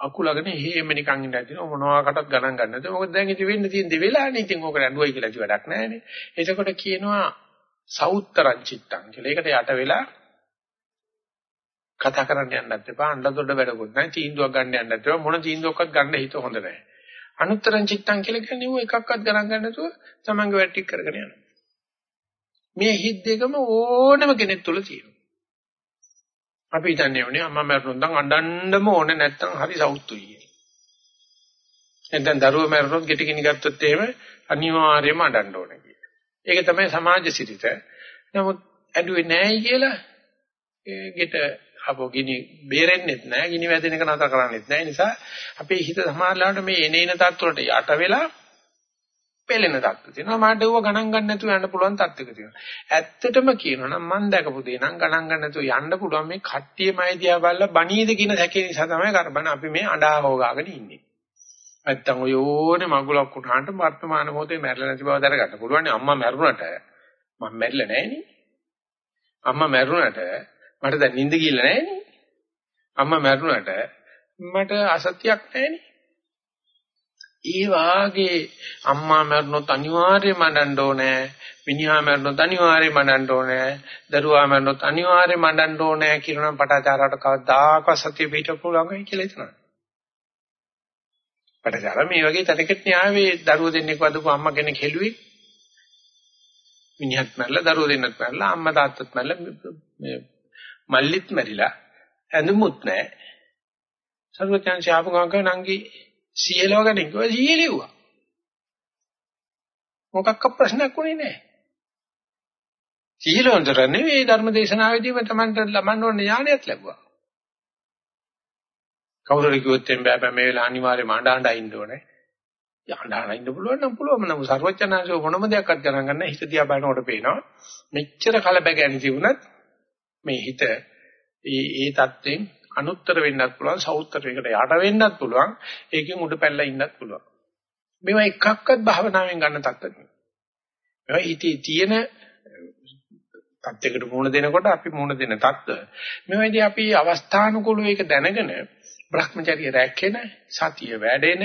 [SPEAKER 1] අකුලගෙන හේම නිකන් ඉඳලා තියෙනවා මොනවාකටත් ගණන් ගන්න නැතුව. මොකද දැන් ඉතින් වෙන්න තියෙන දේ වෙලානේ. ඉතින් ඕක නඩුවයි කියලා ඉති වැඩක් නැහැනේ. එතකොට කියනවා සෞත්තරං චිත්තං කියලා. ඒකට යට වෙලා කතා කරන්න යන්නත් එපා. අඬදොඩ වැඩකුත් නැහැ. තීන්දුවක් ගන්න යන්නත් එපා. මොන තීන්දුවක්වත් ගන්න හිත හොඳ නැහැ. අනුත්තරං චිත්තං කියලා කියන්නේ ඌ එකක්වත් ගණන් ගන්න නැතුව තමන්ගේ වැඩ ටික කරගෙන යනවා මේ හිත් දෙකම ඕනම කෙනෙක් තුල තියෙනවා අපි හිතන්නේ උනේ අම්මා මැරුණොත් නම් අඬන්නම ඕනේ නැත්තම් හරි සෞතුයි කියලා. එතෙන් දරුවෝ මැරුණොත් ගෙට ගිනි ගත්තොත් එහෙම අනිවාර්යයෙන්ම අඬන්න ඕනේ කියලා. ඒක තමයි සමාජ සිරිත. නමුත් ඇඬුවේ නැහැ කියලා ඒ ගෙට අපෝ ගිනි බේරෙන්නෙත් නැහැ, ගිනි වැදෙන එක නතර කරන්නෙත් නැහැ. නිසා අපේ හිත සමාජලාට මේ එනේන තත්ත්වවලට යට වෙලා පෙළෙන තත්ත්ව තියෙනවා. මට ඒව ගණන් ගන්න නැතුව යන්න පුළුවන් තත්ත්වයක තියෙනවා. ඇත්තටම කියනවා නම් මම දැකපු දේ නම් ගණන් ගන්න නැතුව යන්න පුළුවන් මේ කට්ටියමයි දිහා බලලා බණීද කියන සැකේ නිසා තමයි කරබන අපි මේ අඬා හොගාගෙන ඉන්නේ. නැත්තම් ඔය ඕනේ මගුලක් උනාට වර්තමාන මොහොතේ මැරෙලා නැති බව දැනගන්න පුළුවන් නේ අම්මා මැරුණට මම මැරිලා නැහැ නේ. අම්මා මැරුණට මට දැන් නිින්ද ගිහලා නැහැ නේ. අම්මා මැරුණට මට අසත්‍යක් නැහැ නේ. ඒ වාගේ අම්මා මැරුණොත් අනිවාර්යයෙන්ම මඩන්න ඕනේ. මිනිහා මැරුණොත් අනිවාර්යයෙන්ම මඩන්න ඕනේ. දරුවා මැරුණොත් අනිවාර්යයෙන්ම මඩන්න ඕනේ කියනවා පටාචාරාට කවදාකවත් සතිය පිට පුළුවන්යි කියලා හිතනවා. පටාචාර මේ වගේ තැනකට න්යායවේ දරුවෝ දෙන්නෙක් වදපු අම්මා කෙනෙක් හෙළුවේ. මිනිහත් මැරලා දරුවෝ දෙන්නත් මැරලා අම්මා තාත්තත් මැරලා මේ මල්ලිත් මැරිලා ඇඳුමුත් නැහැ. සර්වඥාන් ශාපු ගමක නංගි සියලව ගන්න කිව්වා සියලෙව්වා. මොකක්ක ප්‍රශ්නයක් උනේ නැහැ. සියලවන්තර නෙවෙයි ධර්ම දේශනාවේදීම Tamanට ලබන්න ඕන ඥානයත් ලැබුවා. කවුරු හරි කිව්වොත් එම් බෑ බෑ මේ වෙලාව අනිවාර්යයෙන්ම අඬ ඉන්න ඕනේ. අඬ ඉන්න පුළුවන් නම් පුළුවන් නම් සර්වඥාන්සේ මොනම දෙයක්වත් ගණන් ගන්න හිත දිහා බලනකොට පේනවා. මෙච්චර කලබගැනි තිබුණත් මේ හිත ඒ ඒ தත්යෙන් අනුත්තර වෙන්නත් පුළුවන් සවුත්තර එකට යට වෙන්නත් පුළුවන් ඒකෙන් උඩ පැනලා ඉන්නත් පුළුවන්. මේවා එකක්වත් භාවනාවෙන් ගන්න තත්ත්ව නෙවෙයි. මේවා ඊටි තියෙන තත්යකට මුහුණ දෙනකොට අපි මුහුණ දෙන තත්ත්ව. මේවාදී අපි අවස්ථානුකූලව ඒක දැනගෙන Brahmacharya රැකෙන සතිය වැඩෙන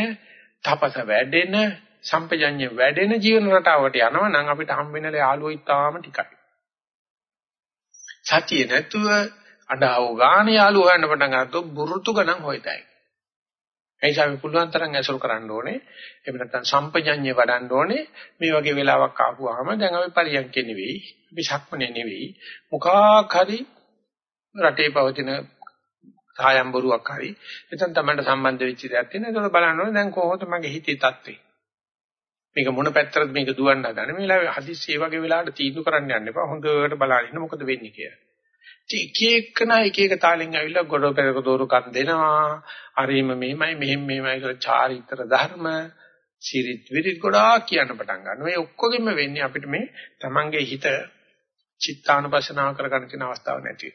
[SPEAKER 1] තපස වැඩෙන සම්පජඤ්ඤ වැඩෙන ජීවන රටාවට යනවා නම් අපිට හම් වෙන යාළුවෝ ඉතාලම ටිකයි. සතිය නැතුව අඬව ගාන යාළුවෝ හොයන්න පටන් ගත්තොත් බුරුතු ගණන් හොයතයි. එයිස අපි පුළුවන් තරම් ඇසුරු කරන්න ඕනේ. එහෙම නැත්නම් සම්පජඤ්ඤය වඩන්න ඕනේ. මේ වගේ වෙලාවක් ආපුවාම දැන් අපි පරියන්කේ නෙවෙයි, අපි ශක්මනේ නෙවෙයි. මොකක් හරි රටේ පවතින සායම්බරුවක් හරි එතන තමයි සම්බන්ධ වෙච්ච දෙයක් තියෙන. ඒක බලන්න ඕනේ දැන් කොහොමද මගේ හිතේ තත්ත්වය. මේක මොන පැත්තටද මේක දුවන්න හදන්නේ? මේ වෙලාවේ හදිස්සි ඒ වගේ වෙලාවට තීන්දුව කරන්න යන්න එපා. හොඳට බලන්න ඉන්න මොකද වෙන්නේ කියලා. එක එකන එක එක තාලෙන් ඇවිල්ලා ගොඩ පෙරක දෝරුකම් දෙනවා. හරිම මෙහෙමයි මෙහෙම මෙහෙමයි කියලා චාරිත්‍ර ධර්ම සිරිත් විරිත් ගොඩාක් කියන්න පටන් ගන්නවා. මේ ඔක්කොගෙම වෙන්නේ අපිට මේ තමන්ගේ හිත චිත්තානුපසනාව කරගන්න තියෙන අවස්ථාවක් නැති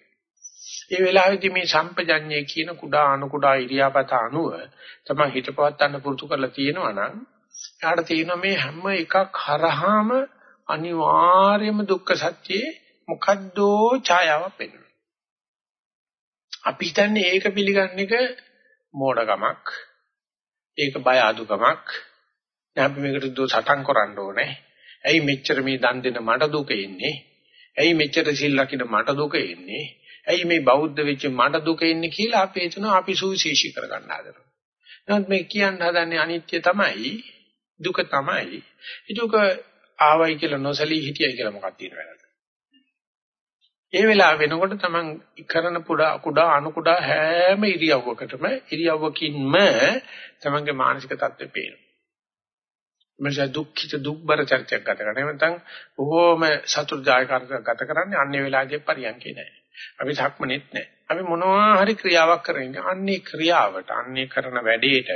[SPEAKER 1] ඒ වෙලාවේදී මේ සම්පජඤ්ඤය කියන කුඩා අණු කුඩා ඉරියාපත අණුව තමයි හිතපවත් ගන්න පුරුදු කරලා තියෙනවා නම් එයාට තියෙනවා මේ හැම එකක් හරහාම අනිවාර්යම දුක්ඛ සත්‍යයේ මොකද්දෝ ඡායාවක් වෙනවා. අපි හිතන්නේ ඒක පිළිගන්න එක මෝඩකමක්. ඒක බය අඩුකමක්. දැන් අපි මේකට දෝ සටන් කරන්න ඕනේ. ඇයි මෙච්චර මේ දන් දෙන මට දුක එන්නේ? ඇයි මෙච්චර සිල් ලකින මට දුක එන්නේ? ඇයි මේ බෞද්ධ වෙච්ච මට දුක එන්නේ කියලා අපි හිතනවා අපි සුවිශේෂී කරගන්න හදනවා. නමුත් මේ කියන්න හදන්නේ අනිත්‍ය තමයි, දුක තමයි. ඒක ආවයි කියලා නොසලී හිටියයි කියලා මොකක්ද තියෙනවද? ඒ වෙලාව වෙනකොට තමන් කරන පුඩා කුඩා අණු කුඩා හැම ඉරියව්වකටම ඉරියව්වකින්ම තමන්ගේ මානසික තත්ත්වය පේනවා. මනස දුක්ඛිත දුක්බර චර්චයක් ගත කරන නැත්නම් බොහෝම සතුටුදායකව ගත කරන්නේ අන්නේ වෙලාවේ පරියන්කේ නැහැ. අපි සක්මනෙත් නැහැ. අපි මොනවා හරි ක්‍රියාවක් කරන්නේ අන්නේ ක්‍රියාවට අන්නේ කරන වැඩේට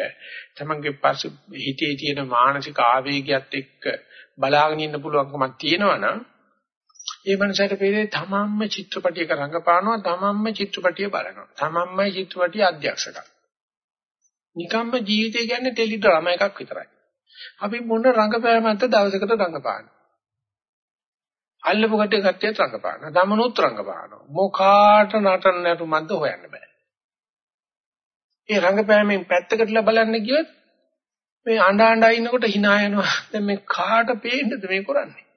[SPEAKER 1] තමන්ගේ පසු හිතේ තියෙන මානසික ආවේගයත් එක්ක බලාගෙන ඉන්න පුළුවන්කමක් තියෙනවා නම් ඒ මනසට පෙරේ තමන්ම චිත්‍රපටියක රඟපානවා තමන්ම චිත්‍රපටිය බලනවා තමන්මයි චිත්‍රපටිය අධ්‍යක්ෂක. නිකම්ම ජීවිතය කියන්නේ ටෙලි ඩ්‍රාමා එකක් විතරයි. අපි මොන රංගපෑමක්ද දවසකට රංගපාන්නේ අල්ලපු කටේ කට්ටියත් රංගපාන තමනුත් රංගපානවා මොකාට නටන නටුමක්ද හොයන්න බෑ ඒ රංගපෑමෙන් පැත්තකටලා බලන්න ගියොත් මේ අඬ අඬ ඉන්නකොට hina යනවා දැන් මේ කාට පේන්නද මේ කරන්නේ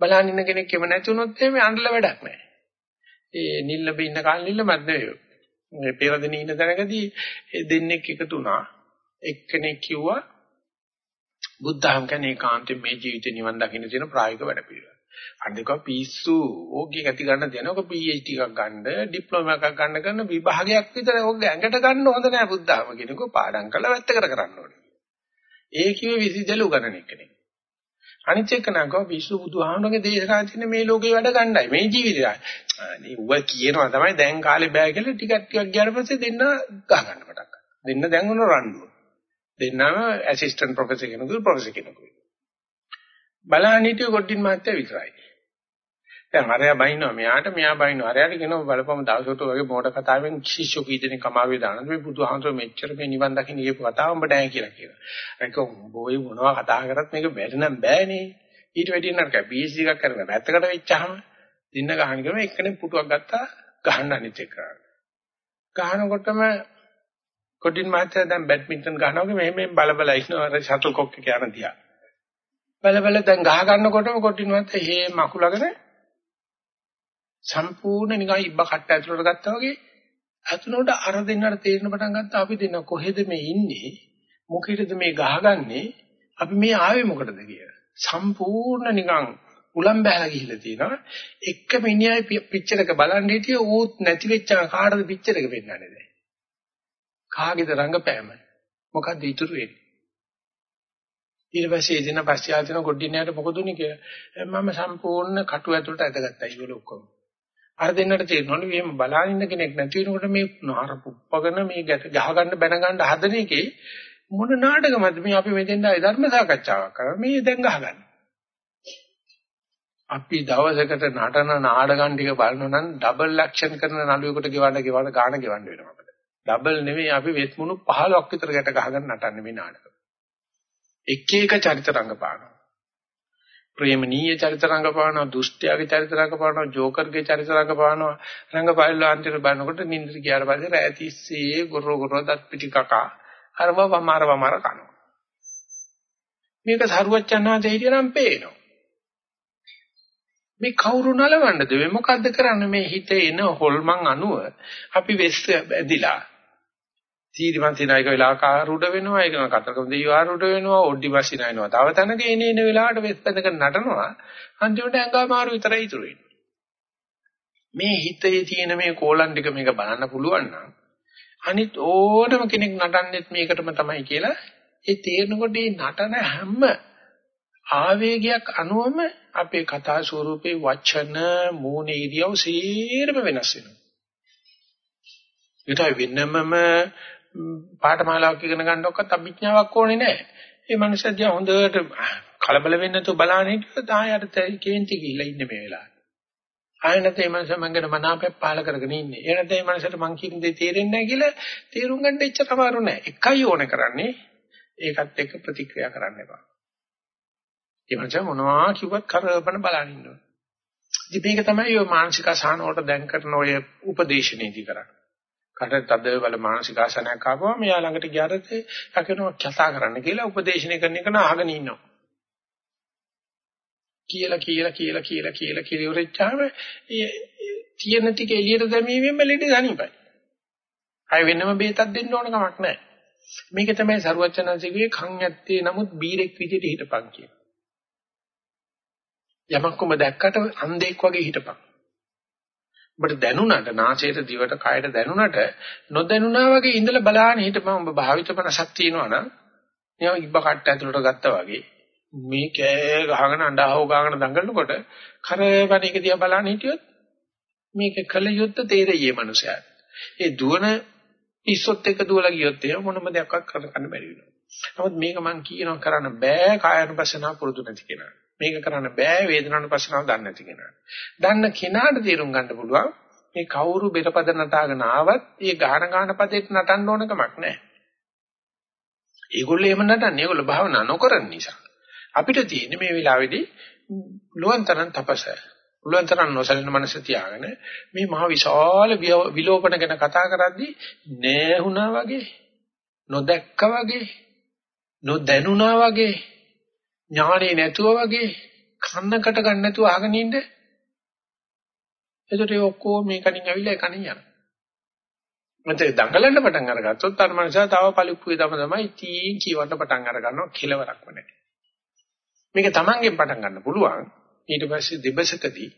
[SPEAKER 1] බලන් ඉන්න කෙනෙක් එම නැති වුණොත් එහෙම අඬල වැඩක් නැහැ. ඒ නිල්ලබ ඉන්න කාලේ නිල්ලමත් නෙවෙයි. මේ පෙරදින ඉන්න තැනකදී දෙන්නෙක් එකතු වුණා. එක්කෙනෙක් කිව්වා බුද්ධහම කියන්නේ ඒකාන්තයෙන් මේ ජීවිතේ නිවන් දකින්න තියෙන ප්‍රායෝගික වැඩ පිළිවෙල. අනික පිස්සු ඕකේ ඇති ගන්න දෙනකො PhD එකක් ගන්න, ඩිප්ලෝමා එකක් ගන්න කරන විභාගයක් විතර ඕක ඇඟට ගන්න හොඳ නෑ බුද්ධහම කියනකො පාඩම් කරලා වැත්තකට කරන්න ඕනේ. ඒ කිව්වේ විසිදලු ගණන එකනේ. අනිත් එක නංගව විසු බුදුහාමුදුරගේ දේශනා තියෙන මේ ලෝකේ වැඩ ගන්නයි මේ ජීවිතය. අනේ ඌව කියනවා තමයි දැන් කාලේ බෑ කියලා ටිකක් ටිකක් ගියාට පස්සේ දෙන්න ගහ ගන්න පටන් ගන්නවා. දෙන්න දැන් උන රණ්ඩුව. දෙන්නම ඇසිස්ටන්ට් ප්‍රොෆෙසර් කෙනෙකුයි ප්‍රොෆෙසර් කෙනෙකුයි. බලන්න හිටිය කොඩ්ඩින් මහත්තයා විතරයි. දැන් අරයා බයින්නවා මෙයාට මෙයා බයින්නවා අරයාට කියනවා බලපම දවසට වගේ මොඩ කතාවෙන් ශිෂ්‍ය කීදෙනෙක් කමාවේ දාන මේ බුදුහාමතුරු මෙච්චර මේ නිවන් දකින්න ගියපු කතාව උඹ නැහැ කියලා කියනවා. ඒක බොයි මොනවා කතා කරත් මේක බැරි නම් බෑනේ. ඊට වැඩිය නරක PhD එකක් කරගෙන පැත්තකට වෙච්චාම දින්න ගහන කෙනා එක්කෙනෙක් පුටුවක් ගත්තා ගහන්න අනිත් එක. ගහනකොටම කොටින් මහත්තයා දැන් බැඩ්මින්ටන් ගහනවා වගේ මෙහෙම බල බල ඉන්නවා. අර ෂටල් කොක් එක යන දිහා. බල බල දැන් ගහ ගන්නකොටම කොටින් මහත්තයා හේ මකුලගෙන සම්පූර්ණ නිකන් ඉබ්බ කට්ට ඇතුලට ගත්තා වගේ ඇතුලට අර දෙන්නට තේරෙන පටන් ගත්තා අපි දෙන්න කොහෙද මේ ඉන්නේ? මොකේද මේ ගහගන්නේ? අපි මේ ආවේ මොකටද කියලා. සම්පූර්ණ නිකන් උලම් බහැලා ගිහිල්ලා තියෙනවා. එක මිනිහයි පිච්චර් එක බලන් හිටිය ඌත් නැති වෙච්ච කාටද පිච්චර් එක පෙන්වන්නේ දැන් කාගේද රංගපෑම? මොකද්ද ඉතුරු වෙන්නේ? ඊට පස්සේ එදින පස්සේ ආදින ගොඩින්නයට මොකද උනේ කියලා. මම සම්පූර්ණ කටු ඇතුළට ඇදගත්තා. ඒගොල්ලෝ ඔක්කොම. අර දෙන්නට තේරෙනවනේ මේ බලාගෙන ඉන්න කෙනෙක් නැති වෙනකොට මේ නහර පුප්පගෙන මේ ගැට ගහ ගන්න බැන ගන්න හදන එකේ මොන නාටකමද මේ අපි මෙතෙන්ද ආයි ධර්ම සාකච්ඡාවක් කරා. මේ දැන් ගහගන්න. අපි දවසකට නටන නාටකම් ටික බලනවා නම් ඩබල් ඇක්ෂන් කරන නළුවෙකුට ගෙවන්න ගෙවන්න ගාන ගෙවන්න වෙනවා. අපිට. ඩබල් නෙවෙයි අපි වෙස්මුණු 15ක් විතර ගැට ගහගෙන නටන්නේ මේ නාටක. එක එක චරිත රංගපානවා. ප්‍රේමනීය චරිත රංගපානවා, දුෂ්ටයාගේ චරිත රංගපානවා, ජෝකර්ගේ චරිත රංගපානවා. රංගපායලා අන්තිමට බලනකොට නින්දට ගියාට පස්සේ රැය තිස්සේ ගොරෝ ගොරෝ දත් පිටි කකා අරව වමාර වමාර කනවා. මේක සරුවච්චන්හන්සේ හිටියනම් පේනවා. මේ කවුරු නලවන්නද මේ මොකද්ද කරන්නේ මේ හිතේ එන හොල්මන් අනුව අපි වෙස් ඇදිලා සීරිමන් සිනායක වෙලාවක ආරුඩ වෙනවා ඒක කතරගම දෙවියෝ ආරුඩ වෙනවා ඔඩ්ඩි වසිනනවා තව තැනක එන එන වෙලාවට වෙස් බඳගෙන නටනවා අන්තිමට ඇඟා මාරු විතරයි ඉතුරු වෙන්නේ මේ හිතේ තියෙන මේ කෝලම් ටික මේක බලන්න පුළුවන් නම් අනිත් ඕනම කෙනෙක් නටන්නෙත් මේකටම තමයි කියලා ඒ තේරෙනකොට මේ නටන හැම ආවේගයක් අනුවම අපේ කතා ස්වරූපේ වචන මූණ ඉරියව් සීරම වෙනස් වෙනවා. ඒකයි වෙනමම පාඨමාලාවක් ඉගෙන ගන්න ඔක්කත් අභිඥාවක් ඕනේ නැහැ. මේ මනුස්සය දිහා හොඳට කලබල වෙන්නේ නැතුව බලන්න හිටියොත් ආයෙත් කේන්ති ගිහිල්ලා ඉන්නේ මේ වෙලාවේ. ආයෙ නැත්නම් මේ මනුස්සය මං ගැන මනාපයක් පහල කරගෙන ඉන්නේ. ඒ නැත්නම් මේ මනුස්සයට මං කියන දේ තේරෙන්නේ නැහැ කියලා තේරුම් ගන්න එච්චර අමාරු නෑ. එකයි ඕනේ කරන්නේ ඒකත් එක්ක ප්‍රතික්‍රියා කරන්න එපා. ඒ මනුස්සය මොනවා කිව්වත් කරබන බලන් ඉන්නවා. ඉතින් මේක තමයි ඔය මානසික අසහන වලට දැන් කරන ඔය උපදේශනීති කරන්නේ. කට තද බල මානසික ආසනයක් ආවම මෙයා ළඟට ගියාට යකිනවා කතා කරන්න කියලා උපදේශනය කරන එක නාගෙන ඉන්නවා. කියලා කියලා කියලා කියලා කියලා කියලා ඉවරෙච්චාම තියෙන ටික එළියට දැමීමෙන් මෙලෙඩ සනීපයි. අය වෙනම බේතක් දෙන්න ඕන කමක් නැහැ. මේක තමයි සරුවචනන්සේගේ කන් ඇත්තේ නමුත් බීරෙක් විදිහට හිටපන් කියන. යමක් කොම දැක්කට අන්ධෙක් වගේ හිටපන්. ඔබට දැනුණාට නාසයට දිවට කයට දැනුණාට නොදැනුණා වගේ ඉඳලා බලහන් හිටපන් ඔබ භාවිත මනසක් තියෙනවා නම් නිකන් ඉබ්බ කට්ට ඇතුලට ගත්තා වගේ මේ කෑ ගහගෙන අඬහව ගාගෙන දඟලනකොට කරවන එක දිහා බලහන් හිටියොත් මේක කල යුද්ධ තේරෙයි මේ මනුස්සයාට. ඒ දුවන ඉස්සොත් එක දුවලා ගියොත් එහෙම මොනම දෙයක් කරන්න බැරි වෙනවා. නමුත් මේක මම කියනවා කරන්න බෑ කායනුපස්සනාව පුරුදු නැති කෙනා. මේක කරන්න බෑ වේදනානුපස්සනාව දන්නේ නැති කෙනාට. දන්න කෙනාට තේරුම් ගන්න පුළුවන් මේ කවුරු බෙරපද නටාගෙන ආවත් ඒ ගාන ගාන පදෙත් නටන්න ඕන කමක් නැහැ. ඒගොල්ලෝ එහෙම නටන්නේ ඒගොල්ලෝ භාවනා නොකරන නිසා. අපිට තියෙන්නේ මේ වෙලාවේදී ලුවන්තරන් තපස. ලුවන්තරන් නොසලින මනස තියාගෙන මේ මහ විශාල විලෝපන ගැන කතා කරද්දී නෑහුණා වගේ නොදැක්කා වගේ නොදැනුණා වගේ ඥානෙ නැතුව වගේ කන්නකට ගන්න නැතුව අහගෙන ඉන්න. එතකොට ඒ ඔක්කොම මේ කණින් ඇවිල්ලා කණින් යනවා. මත දඟලන්න පටන් අරගත්තොත් අර මනුස්සයා තව පලිප්පුවේ තම තමයි තීන් කියවන්න පටන් අර ගන්නවා කෙලවරක්ම නැහැ. මේක Tamangen පටන් ගන්න පුළුවන්. ඊට පස්සේ දෙබසකදී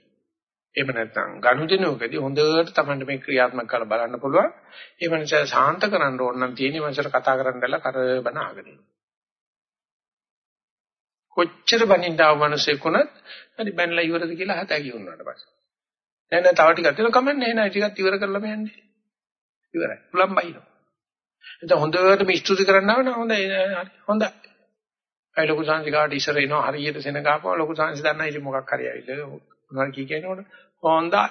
[SPEAKER 1] එහෙම නැත්නම් ගනුදෙනුවකදී හොඳට Tamanට මේ ක්‍රියාත්මක කරලා බලන්න පුළුවන්. ඒ මනුස්සයා සාන්ත කරන්න ඕන නම් තියෙන්නේ මනුස්සයාට කතා කරන්නදලා කරබන ආගෙන ඉන්න. කොච්චර බනින්දාව මිනිසෙක් වුණත් හරි බැනලා ඉවරද කියලා හතයි කියුණාට පස්සේ. දැන් තව ටිකක් තියෙනවා කමන්නේ නෑ ටිකක් ඉවර කරලාම යන්නේ. ඉවරයි. උලම් බයිනවා. එතකොට හොඳට මේ ස්තුති කරන්නව නේද හොඳයි හරි හොඳයි. අය ලොකු සංසි කාට ඉස්සර එනවා හරියට සෙන ගාපුවා ලොකු සංසි දන්නා ඉතින් මොකක් හරි ඇවිල්ලා මොනවා කී කියනවනේ හොඳයි.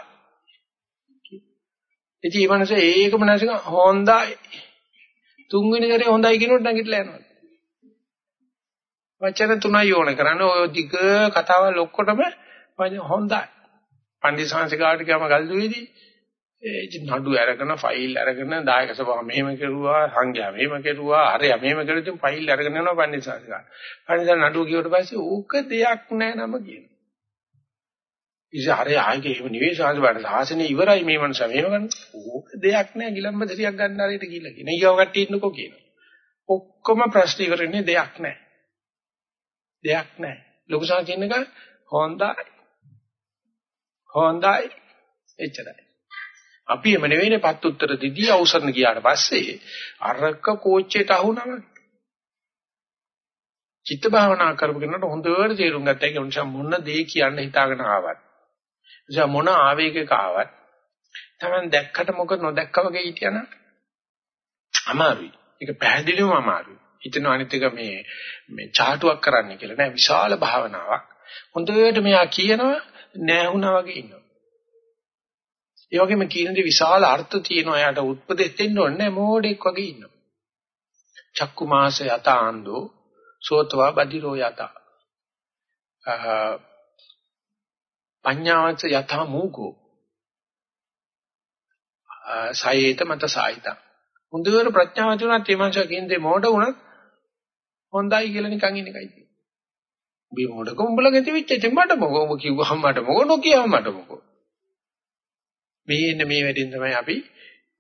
[SPEAKER 1] ඉතින් මේ මනස ඒකම නැසක හොඳයි. තුන්වෙනි දරේ හොඳයි කියනකොට නැගිටලා යනවා. වචන තුනයි ඕන කරන්නේ ඔය දිග කතාවල් ඔක්කොටම හොඳයි. පණ්ඩිත සංසිකාට ගම ගල්දුවේදී ඒ නඩු අරගෙන ෆයිල් අරගෙන දායක සභාව මෙහෙම කෙරුවා සංඝයා මෙහෙම කෙරුවා අරයා මෙහෙම කළා ඉතින් ෆයිල් අරගෙන යනවා පණ්ඩිත සංසිකාට. පණ්ඩිත නඩුව කියවට පස්සේ ඕක දෙයක් නෑ නම කියනවා. ඉතින් අරයා ආයේ එහෙම නෙවෙයි සංසිකාට සාසනේ ඉවරයි මේ මනස මෙහෙම ගන්න. ඕක දෙයක් නෑ ගිලම්බදරියක් ගන්න හරියට කියලා කියන. ඊයව කට්ටිය ඉන්නකෝ කියනවා. ඔක්කොම ප්‍රශ්න ඉවරන්නේ දෙයක් නෑ. දෙයක් නෑ. ලොකු සා කියන එක හොඳයි. හොඳයි. එච්චරයි. අපි එම නෙවෙයිනේ පත් උත්තර දිදී අවසරණ ගියාට පස්සේ අරක කෝච්චියට අහුනම චිත්ත භාවනා කරපු කෙනාට හොඳට තේරුම් ගත්තා ඒක නිසා මොන දේ කියන්න හිතාගෙන ආවත් නිසා මොන ආවේගයක ආවත් Taman දැක්කට මොකද නොදැක්ක වගේ හිටියනම් අමාරුයි ඒක පැහැදිලිවම අමාරුයි හිතන අනිත් එක මේ මේ චාටුවක් කරන්න කියලා නෑ විශාල භාවනාවක් හොඳට මෙයා කියනවා නෑ වුණා වගේ ඉන්නවා ඒ වගේම කියන දේ විශාල අර්ථ තියෙනවා. එයාට උත්පදෙස් දෙන්න ඕනේ මෝඩෙක් වගේ ඉන්නවා. චක්කු මාස යත ආන්දෝ සෝතවා බදිරෝ යත. පඤ්ඤාවච යත මූකෝ. සායේත මත සායිත. හොඳට ප්‍රඥාව තුනක් මේ මනුස්සයා කියන්නේ මෝඩ වුණත් හොඳයි කියලා නිකන් ඉන්න එකයි තියෙන්නේ. මේ මොඩක උඹලගේ තිවිච්ච ඉතින් මට මොකෝ ඔබ කිව්වහම මට මොකෝ නොකියවම මට මොකෝ මේ එන්න මේ වැඩෙන් තමයි අපි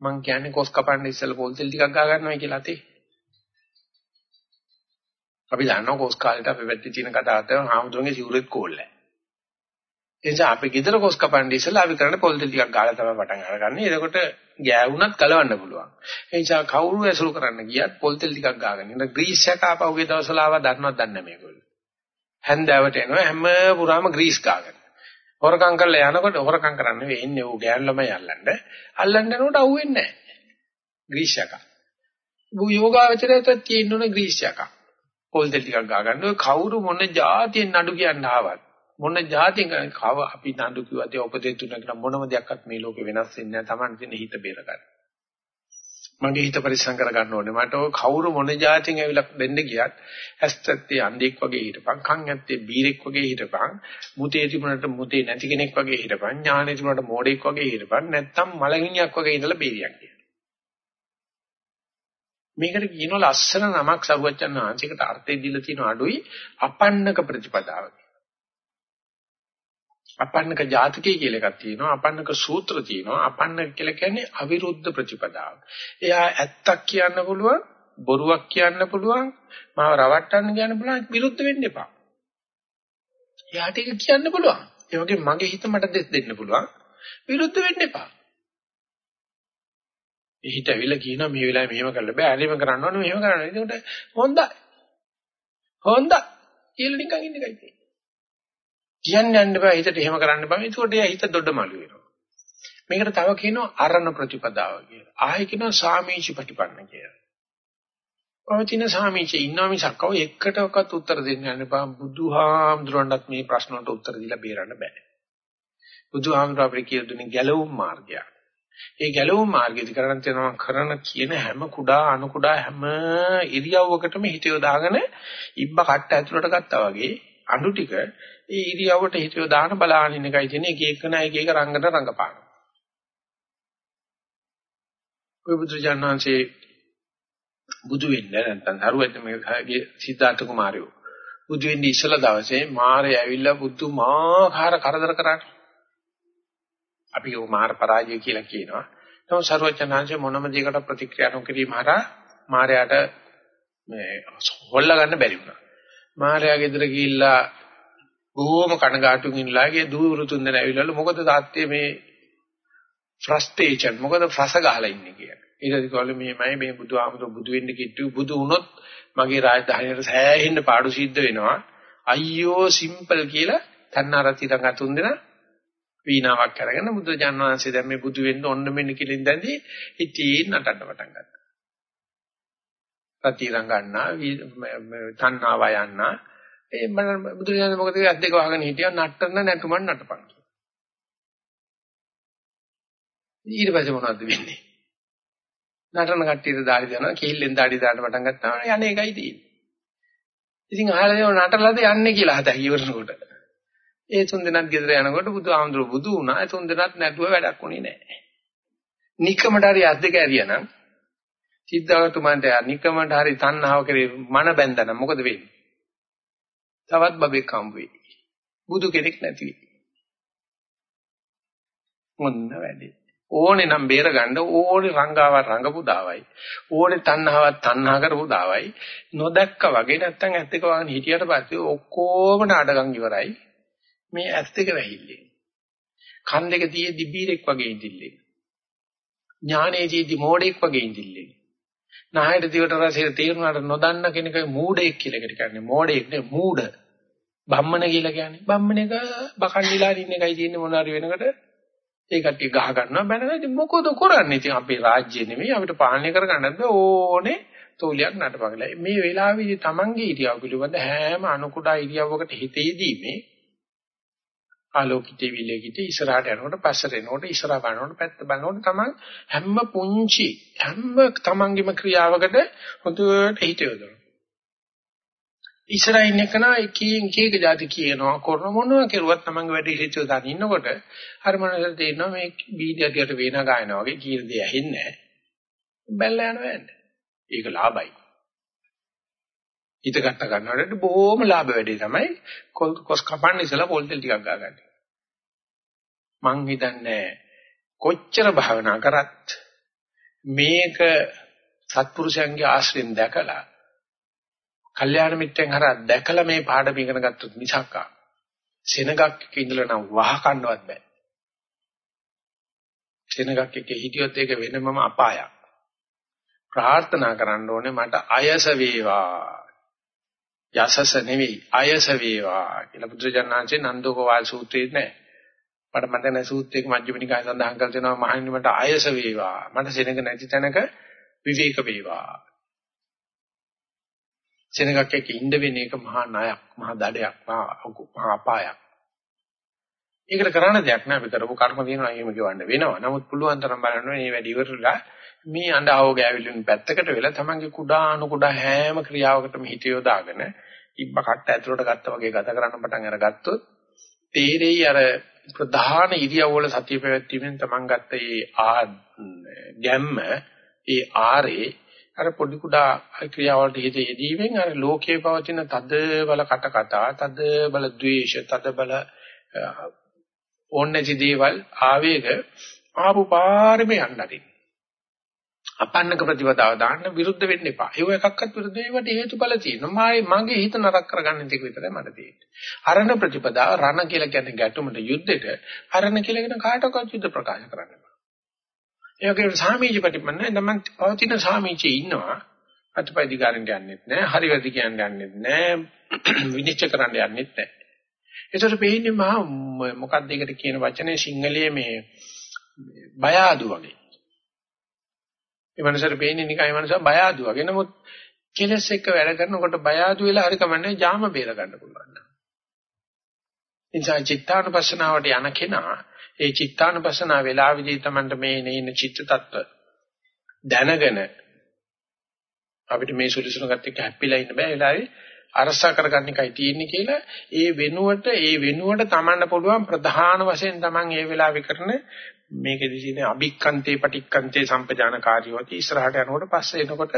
[SPEAKER 1] මං කියන්නේ කොස් කපන්න ඉස්සෙල්ලා පොල් තෙල් ටිකක් ගා ගන්නවා කියලා තේ. අපි දන්නවා කොස් කාලේට අපි වැද්දි තියෙන කතාව තමයි හාමුදුරන්ගේ සිවුරෙත් කෝල්ලයි. ඒ නිසා අපි ගෙදර කොස් කපන්න ඉස්සෙල්ලා අපි කරන්නේ පොල් තෙල් ටිකක් ගාලා තමයි පටන් අරගන්නේ. එතකොට ගෑවුණත් කලවන්න පුළුවන්. ඒ නිසා කවුරු ඇසුරු කරන්න ගියත් පොල් තෙල් ටිකක් ගාගෙන ඉන්න ග්‍රීස් යක් ආපහුගේ දවසල ආවා දන්නවත් දන්නේ නැහැ මේගොල්ලෝ. හැන්දෑවට එනවා හැම පුරාම ග්‍රීස් ගාගෙන. හොරකම් කරලා යනකොට හොරකම් කරන්නේ වෙන්නේ ඌ ගෑන් ළමයි අල්ලන්න. අල්ලන්න යනකොට අහුවෙන්නේ නැහැ. ග්‍රීස් යකා. ඌ යෝගාවචරයට තියෙනුනේ ග්‍රීස් යකා. පොල් දෙල් ටිකක් ගා ගන්න ඔය කවුරු මොන જાතියෙන් නඩු කියන්න ආවත් මොන જાතියෙන් කව අපි නඩු කිව්වද ඔපදේ තුනකට මොනම දෙයක්වත් මේ ලෝකේ වෙනස් වෙන්නේ නැහැ. Taman දෙන හිත බේර ගන්න. මගේ හිත පරිස්සම් කර ගන්න ඕනේ. මට ඔය කවුරු මොන જાතියෙන් ඇවිල්ලා දෙන්න ගියත් ඇස්තත්තේ අන්ධෙක් වගේ හිටපන්, කන් ඇත්තේ බීරෙක් වගේ හිටපන්, මුතේ තිබුණට මුතේ නැති කෙනෙක් වගේ හිටපන්, ඥානෙ තිබුණට මෝඩෙක් වගේ හිටපන්, නැත්තම් මලගිනියක් වගේ ඉඳලා බීරියක් කියන. මේකට කියන ලස්සන නමක් සරුවච්චන් වහන්සේකට අර්ථය දීලා තියෙන අඩුයි අපන්නක ප්‍රතිපදාව. අපන්නක ජාතකය කියලා එකක් තියෙනවා අපන්නක සූත්‍ර තියෙනවා අපන්නක කියලා කියන්නේ අවිරුද්ධ ප්‍රතිපදාව. එයා ඇත්තක් කියන්න පුළුවන් බොරුවක් කියන්න පුළුවන් මාව රවට්ටන්න කියන්න පුළුවන් විරුද්ධ වෙන්න එපා. එයාට ඒක කියන්න පුළුවන්. ඒ වගේ මගේ හිත මට දෙස් දෙන්න පුළුවන් විරුද්ධ වෙන්න එපා. ඒ හිත ඇවිල්ලා කියනවා මේ වෙලාවේ මෙහෙම කරන්න බෑ අනිම කරන්න ඕනේ මෙහෙම කරන්න. ඒකට හොඳයි. හොඳයි කියලා නිකන් ඉන්න එකයි තියෙන්නේ. කියන්න යන්න බෑ හිතට එහෙම කරන්න බෑ. ඒකට එයා හිත දොඩමළු වෙනවා. මේකට තව කියනවා අරණ ප්‍රතිපදාව කියලා. ආයෙ කියනවා සාමීචි ප්‍රතිපන්න කියලා. පවතින සාමීචි ඉන්නවා මිසක් ඔය එකටවත් උත්තර දෙන්න යන්න බෑ. බුදුහාමුදුරන්වත් මේ ප්‍රශ්න වලට උත්තර දීලා බේරන්න බෑ. බුදුහාමුදුර අපිට කියලා දුන්නේ ගැලවුම් මාර්ගයක්. ඒ ගැලවුම් මාර්ගයේදී කරන්න තියෙනවා කරන කියන හැම කුඩා අණු කුඩා හැම ඉරියව්වකටම හිත යොදාගෙන ඉබ්බ කට්ට ඇතුලට ගත්තා වගේ අඬු ටික ඒ ඉරියව්වට හිතියෝ දාන බලාගෙන ඉන්න එකයි තියෙන්නේ එක එක නයි එක එක රංගන රංගපාන. ඔය බුදුජානනාංශේ බුදු වෙන්න නැත්නම් හරුවෙත් මේගේ සිද්ධාර්ථ කුමාරයෝ බුදු වෙන්නේ ඉස්සලා දවසේ මාරය ඇවිල්ලා බුදුමාකාර කරදර කරන්නේ. අපි ඒක මාර පරාජය කියලා කියනවා. නමුත් සර්වචනාංශ මොනම දෙයකට ප්‍රතික්‍රියා නොකිරීම හරහා මාරයාට මේ හොල්ලා ගන්න බැරි වුණා. මාරයා ගෙදර ගිහිල්ලා බොහොම කනගාටුකින් ඉන්නලාගේ දූවරු තුන්දෙනා ඇවිල්ලාලු මොකද තාත්තේ මේ ෆ්‍රස්ට්‍රේෂන් මොකද ෆ්‍රස ගහලා ඉන්නේ කියලා. ඊට පස්සේ මේමයි මේ බුදු ආමතු බුදු වෙන්න කිට්ටු බුදු වුණොත් මගේ රාජධානියට සෑහෙන්න පාඩු සිද්ධ වෙනවා. අයියෝ සිම්පල් කියලා තන්නාරති ළඟ තුන්දෙනා වීණාවක් අරගෙන බුදු ජානනාංශය දැන් මේ බුදු වෙන්න ඕන්න මෙන්න කියලා ඉඳන්දී ඉතින් නටන්න පටන් ගත්තා. රති රංගන්නා තණ්හාව යන්නා ඒ මම බුදුරජාණන් මොකද ඇස් දෙක වහගෙන හිටියා. නටන නැටුමන් නටපන්. ඊට පස්සේ මොනවද වෙන්නේ? නටන කට්ටියට දාඩි දානවා. කිහිල්ලෙන් දාඩි දාන්න පටන් ගත්තාම යන්නේ එකයි තියෙන්නේ. ඉතින් අහලා දේව නටලාද යන්නේ කියලා හදා ඉවරනකොට. ඒ තුන් දෙනාත් ගෙදර යනකොට බුදුහාමුදුරුවෝ බුදු වුණා. ඒ තුන් දෙනාත් නැතුව වැඩක් උනේ නැහැ. නිකමට හරි අත් දෙක ඇරියනම් සිද්ධාර්ථතුමාන්ට නිකමට හරි තණ්හාව කරේ මන බැඳනනම් මොකද වෙන්නේ? තවත් බබෙක් හම්බ වෙයි. බුදු කෙනෙක් නැති වෙයි. මොන්න වැඩි. ඕනේ නම් බේරගන්න ඕනේ රංගාවක් රංගපු දාවයි. ඕනේ තණ්හාවක් තණ්හා කරපු දාවයි. නොදැක්ක වගේ නැත්තම් ඇස් දෙක වහගෙන හිටියට පස්සේ ඔක්කොම නාඩගම් ඉවරයි. මේ ඇස් දෙක වැහිල්ලේ. කන් දෙක තියෙද්දි බීරෙක් වගේ ඉඳිල්ලේ. ඥානයේදී මෝඩෙක් වගේ ඉඳිල්ලේ. නහයට දිවට රසයට තේරුණාට නොදන්න කෙනෙක් මූඩෙක් කියලා එකට කියන්නේ. මෝඩෙක් නේ මූඩ. බම්මන කියලා කියන්නේ. බම්මන එක බකන්නිලා ඉන්න එකයි තියෙන්නේ මොනාරි වෙනකොට ඒ කට්ටිය ගහ ගන්නවා බැනලා ඉතින් මොකද කරන්නේ? ඉතින් අපේ රාජ්‍ය නෙමෙයි අපිට පාලනය කරගන්න බෑ ඕනේ තෝලියක් නටපගලා. මේ වෙලාවේදී Tamange ඉරියව් පිළිබඳ හැම අනුකුඩා ඉරියව්වකට හිතේදී මේ ආලෝකිතේ විලේකිතේ ඉස්සරහට යනකොට පස්සට එනකොට ඉස්සරහ බලනකොට පැත්ත බලනකොට තමන් හැම පුංචි හැම තමන්ගේම ක්‍රියාවකට හොඳට හිත යොදනවා. ඉස්සරහින් එකන එකකින් එක එක જાති කියනවා කරන මොනවා කරුවත් තමන්ගේ වැඩේ හිත යොදාගෙන ඉන්නකොට අර මනසට තේරෙනවා මේ බීඩියට වේන ගායනා වගේ කීර දෙය ඇහෙන්නේ නැහැ. බැලලා යනවා යන්නේ. ඒක ලාභයි. හිත ගන්න ගන්නවට බොහොම ලාභ වැඩි තමයි කොස් කපන්න ඉස්සලා පොල් තෙල් ටිකක් ගාගන්න. මං හිතන්නේ කොච්චර භාවනා කරත් මේක සත්පුරුෂයන්ගේ ආශ්‍රයෙන් දැකලා කල්යාණ මිත්‍රයන් හරහා දැකලා මේ පාඩම ඉගෙන ගත්තොත් මිසක් සෙනගක් එක ඉඳලා නම් වහ කන්නවත් බෑ. සෙනගක් එක හිටියොත් ඒක වෙනමම අපායක්. ප්‍රාර්ථනා කරන්න ඕනේ මට අයස වේවා. යසස නෙවෙයි අයස වේවා කියලා බුදුජානනාංශේ නන්දෝකවාල් සූත්‍රයේ නෑ. මට මතක නැහැ සූත්‍රයක මජ්ක්‍ධිම නිකාය සඳහන් කර තියෙනවා මහණෙනි මට අයස වේවා. මට සෙනඟ නැති තැනක විවේක වේවා. සෙනඟක් එක්ක ඉන්න වෙන එක මහා ණයක්, මහා දඩයක්, මහා අපායක්. ඒකට කරන්න දෙයක් නෑ අපි කරපු කර්ම දිනනවා එහෙම කියවන්න වෙනවා. නමුත් පුළුවන් තරම් බලන්න මේ වැඩි ඉවරලා මේ අඬාව ගෑවිලුන් පැත්තකට වෙලා තමන්ගේ කුඩා අනු කුඩා හැම ක්‍රියාවකටම හිත යොදාගෙන ඉබ්බ කට්ට ඇතුලට ගත්තා වගේ ගත කරන්න පටන් අරගත්තොත් තේරෙයි අර ප්‍රධාන ඉරියව්වල සතිය පැවැත්වීමෙන් තමන් ගත්ත ඒ ගැම්ම ඒ ආරේ අර පොඩි කුඩා ක්‍රියාවලට හිත යෙදීමෙන් අර ලෝකයේ පවතින තද බල කට කතා තද බල ද්වේෂ තද බල ඕන්නැති දේවල් ආවේග ආපු පාරෙම යන්න අරින්න අපන්නක ප්‍රතිපදාව දාන්න විරුද්ධ වෙන්න එපා. ඒව එකක්වත් විරුද්ධ ඒවට හේතුඵල තියෙනවා. මගේ හිත නරක කරගන්න ටික විතරයි මට තියෙන්නේ. අරණ ප්‍රතිපදාව රණ කියලා කියන්නේ ගැටුමට යුද්ධෙට අරණ කියලා කියන කාටවත් යුද්ධ ප්‍රකාශ කරන්න බෑ. ඒ වගේම සාමීච ප්‍රතිපන්නයි නම් පවතින සාමීචේ ඉන්නවා. අත්පයි දිගාරෙන් යන්නෙත් නෑ. හරි වැරදි කියන්නේ යන්නෙත් නෑ. <clears throat> විනිශ්චය කරන්න යන්නෙත් නෑ. ඒතර පෙන්නේ මහා මොකක්ද ඒකට කියන වචනේ සිංහලයේ මේ බය ආදු වගේ. ඒ මනසට පේන්නේ නිකන් ඒ මනස බය ආදු වගේ. නමුත් කෙලස් එක්ක වැඩ කරනකොට බය ආදු වෙලා හරි කමන්නේ ජාම බේර ගන්න පුළුවන්. ඉන්සා චිත්තානුපස්සනාවට යන කෙනා ඒ චිත්තානුපස්සනාව වේලාවේදී Tamanට මේ නේන චිත්ත tattwa දැනගෙන අපිට මේ සුලිසුණුගත් එක්ක හැප්පිලා ඉන්න බෑ වෙලාවේ අරසා කරගන්න එකයි තියෙන්නේ කියලා ඒ වෙනුවට ඒ වෙනුවට Tamanට පුළුවන් ප්‍රධාන වශයෙන් Taman ඒ වෙලාවේ කරන මේකෙදි තියෙන අභික්කන්තේ පටික්කන්තේ සම්පජානකාරීවති ඉස්සරහට යනකොට පස්සේ එනකොට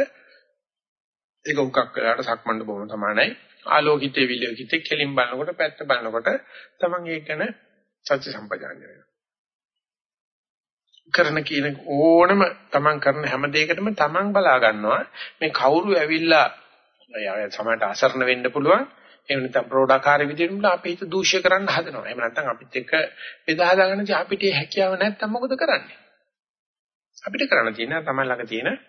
[SPEAKER 1] ඒක උකක් වෙලාට සක්මණේ බොහොම සමානයි. ආලෝකිතේ විලෝකිතේ කෙලින් බලනකොට පැත්ත බලනකොට Taman ඒක ගැන සත්‍ය සම්පජාන්‍ය වෙනවා. කරන කියන ඕනම Taman කරන හැම දෙයකටම Taman බලා ගන්නවා. මේ කවුරු ඇවිල්ලා සමහරට අසරණ වෙන්න පුළුවන්? එහෙම නැත්නම් ප්‍රෝඩාකාරී විදිහට අපි හිත දූෂ්‍ය කරන්න හදනවා. එහෙම නැත්නම් අපිත් එක්ක බෙදා හදාගන්න ඉතින් අපිට හැකියාව නැත්නම් මොකද කරන්නේ? අපිට කරන්න තියෙන තමයි ළඟ තියෙන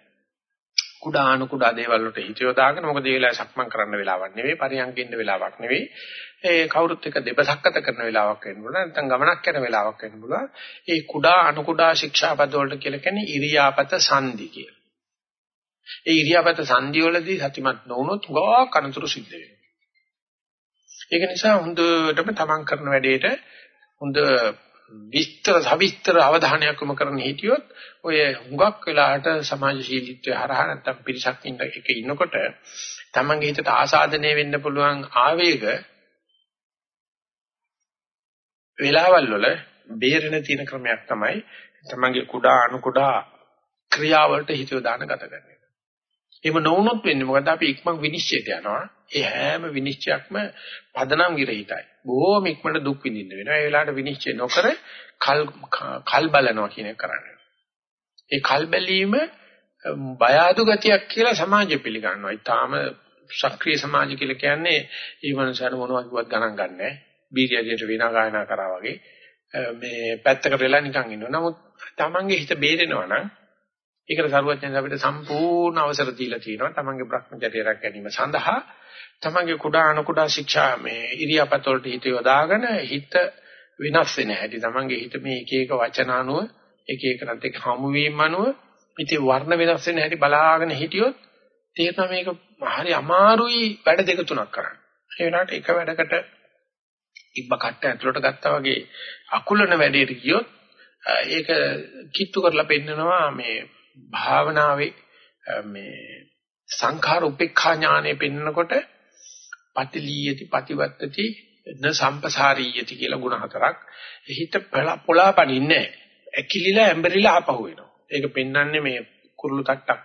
[SPEAKER 1] කුඩා අණු කුඩා දේවල් වලට හිත යොදාගෙන මොකද ඒ වෙලාවේ සක්මන් කරන්න වෙලාවක් නෙවෙයි පරියන්කින්න වෙලාවක් නෙවෙයි ඒ කවුරුත් එක්ක දෙබසක්කත කරන වෙලාවක් වෙන්න පුළුවන් නැත්නම් ගමනක් යන වෙලාවක් වෙන්න පුළුවන් ඒ කුඩා අණු කුඩා ශික්ෂාපද වලට කියලා කියන්නේ ඉරියාපත සංදි කියලා ඒ ඉරියාපත සංධිවලදී සතිමත් නොවුනොත් ගා කනතුරු සිද්ධ වෙනවා. ඒක නිසා හොඳටම තමන් කරන වැඩේට හොඳ විස්තර සවිස්තර අවධානයක් යොමු කරන්න හිටියොත් ඔය හුඟක් වෙලාවට සමාජශීලීත්වය හරහා නැත්තම් පිරිසක් ඉන්න එක ඉන්නකොට තමන්ගේ හිතට ආසාදනය වෙන්න පුළුවන් ආවේග වෙලාවල් වල බේරෙන තියෙන ක්‍රමයක් තමයි තමන්ගේ කුඩා අණු කුඩා ක්‍රියාවලට හිත යොදාන ගත කරන්නේ. එහෙම නොවුනොත් වෙන්නේ මොකද අපි ඉක්මන් විනිශ්චයට යනවා. ඒ හැම විනිශ්චයක්ම පදනම් විරහිතයි. බොහෝම ඉක්මනට දුක් විඳින්න වෙනවා. ඒ වෙලාවට විනිශ්චය නොකර කල් කල් බලනවා කියන එක කරන්නේ. ඒ කල් බැලීම බය අඩු ගතියක් කියලා සමාජය පිළිගන්නවා. ඊටාම සක්‍රීය සමාජය කියලා කියන්නේ ඒ මනුස්සයර මොනවා කිව්වත් ගණන් ගන්නෑ. බීරියදියට වේනා ගායනා කරා වගේ මේ පැත්තකට වෙලා නිකන් ඉන්නවා. නමුත් තමන්ගේ හිත බේරෙනවා නම් ඒකට සරුවචන අපිට සම්පූර්ණ අවසර දීලා තියෙනවා. තමන්ගේ භ්‍රමචර්ය රැක ගැනීම සඳහා තමන්ගේ කුඩා අණු කුඩා ශික්ෂා මේ ඉරියාපත වලට හිත යොදාගෙන හිත වෙනස් වෙන හැටි තමන්ගේ හිත මේ එක එක වචන අනුව එක එකකට එක්ක හමු වීම අනුව ඉතින් වර්ණ වෙනස් වෙන හැටි බලාගෙන හිටියොත් තේරෙනවා මේක හරි අමාරුයි වැඩ දෙක තුනක් කරන්න. ඒ වෙනාට එක වැඩකට ඉබ්බ කට්ට ඇතුලට ගත්තා වගේ අකුලන වැඩේට ගියොත් ඒක කිට්ටු කරලා පෙන්නනවා මේ භාවනාවේ මේ සංඛාර උපේක්ඛා ඥානෙ පෙන්නකොට පතිලීයති පතිවත්තති න සම්පසාරීයති කියලා ಗುಣ හතරක්. හිත පොළාපනින්නේ ඇකිලිලා ඇඹරිලා ආපහු වෙනවා ඒක පෙන්වන්නේ මේ කුරුළු තට්ටක්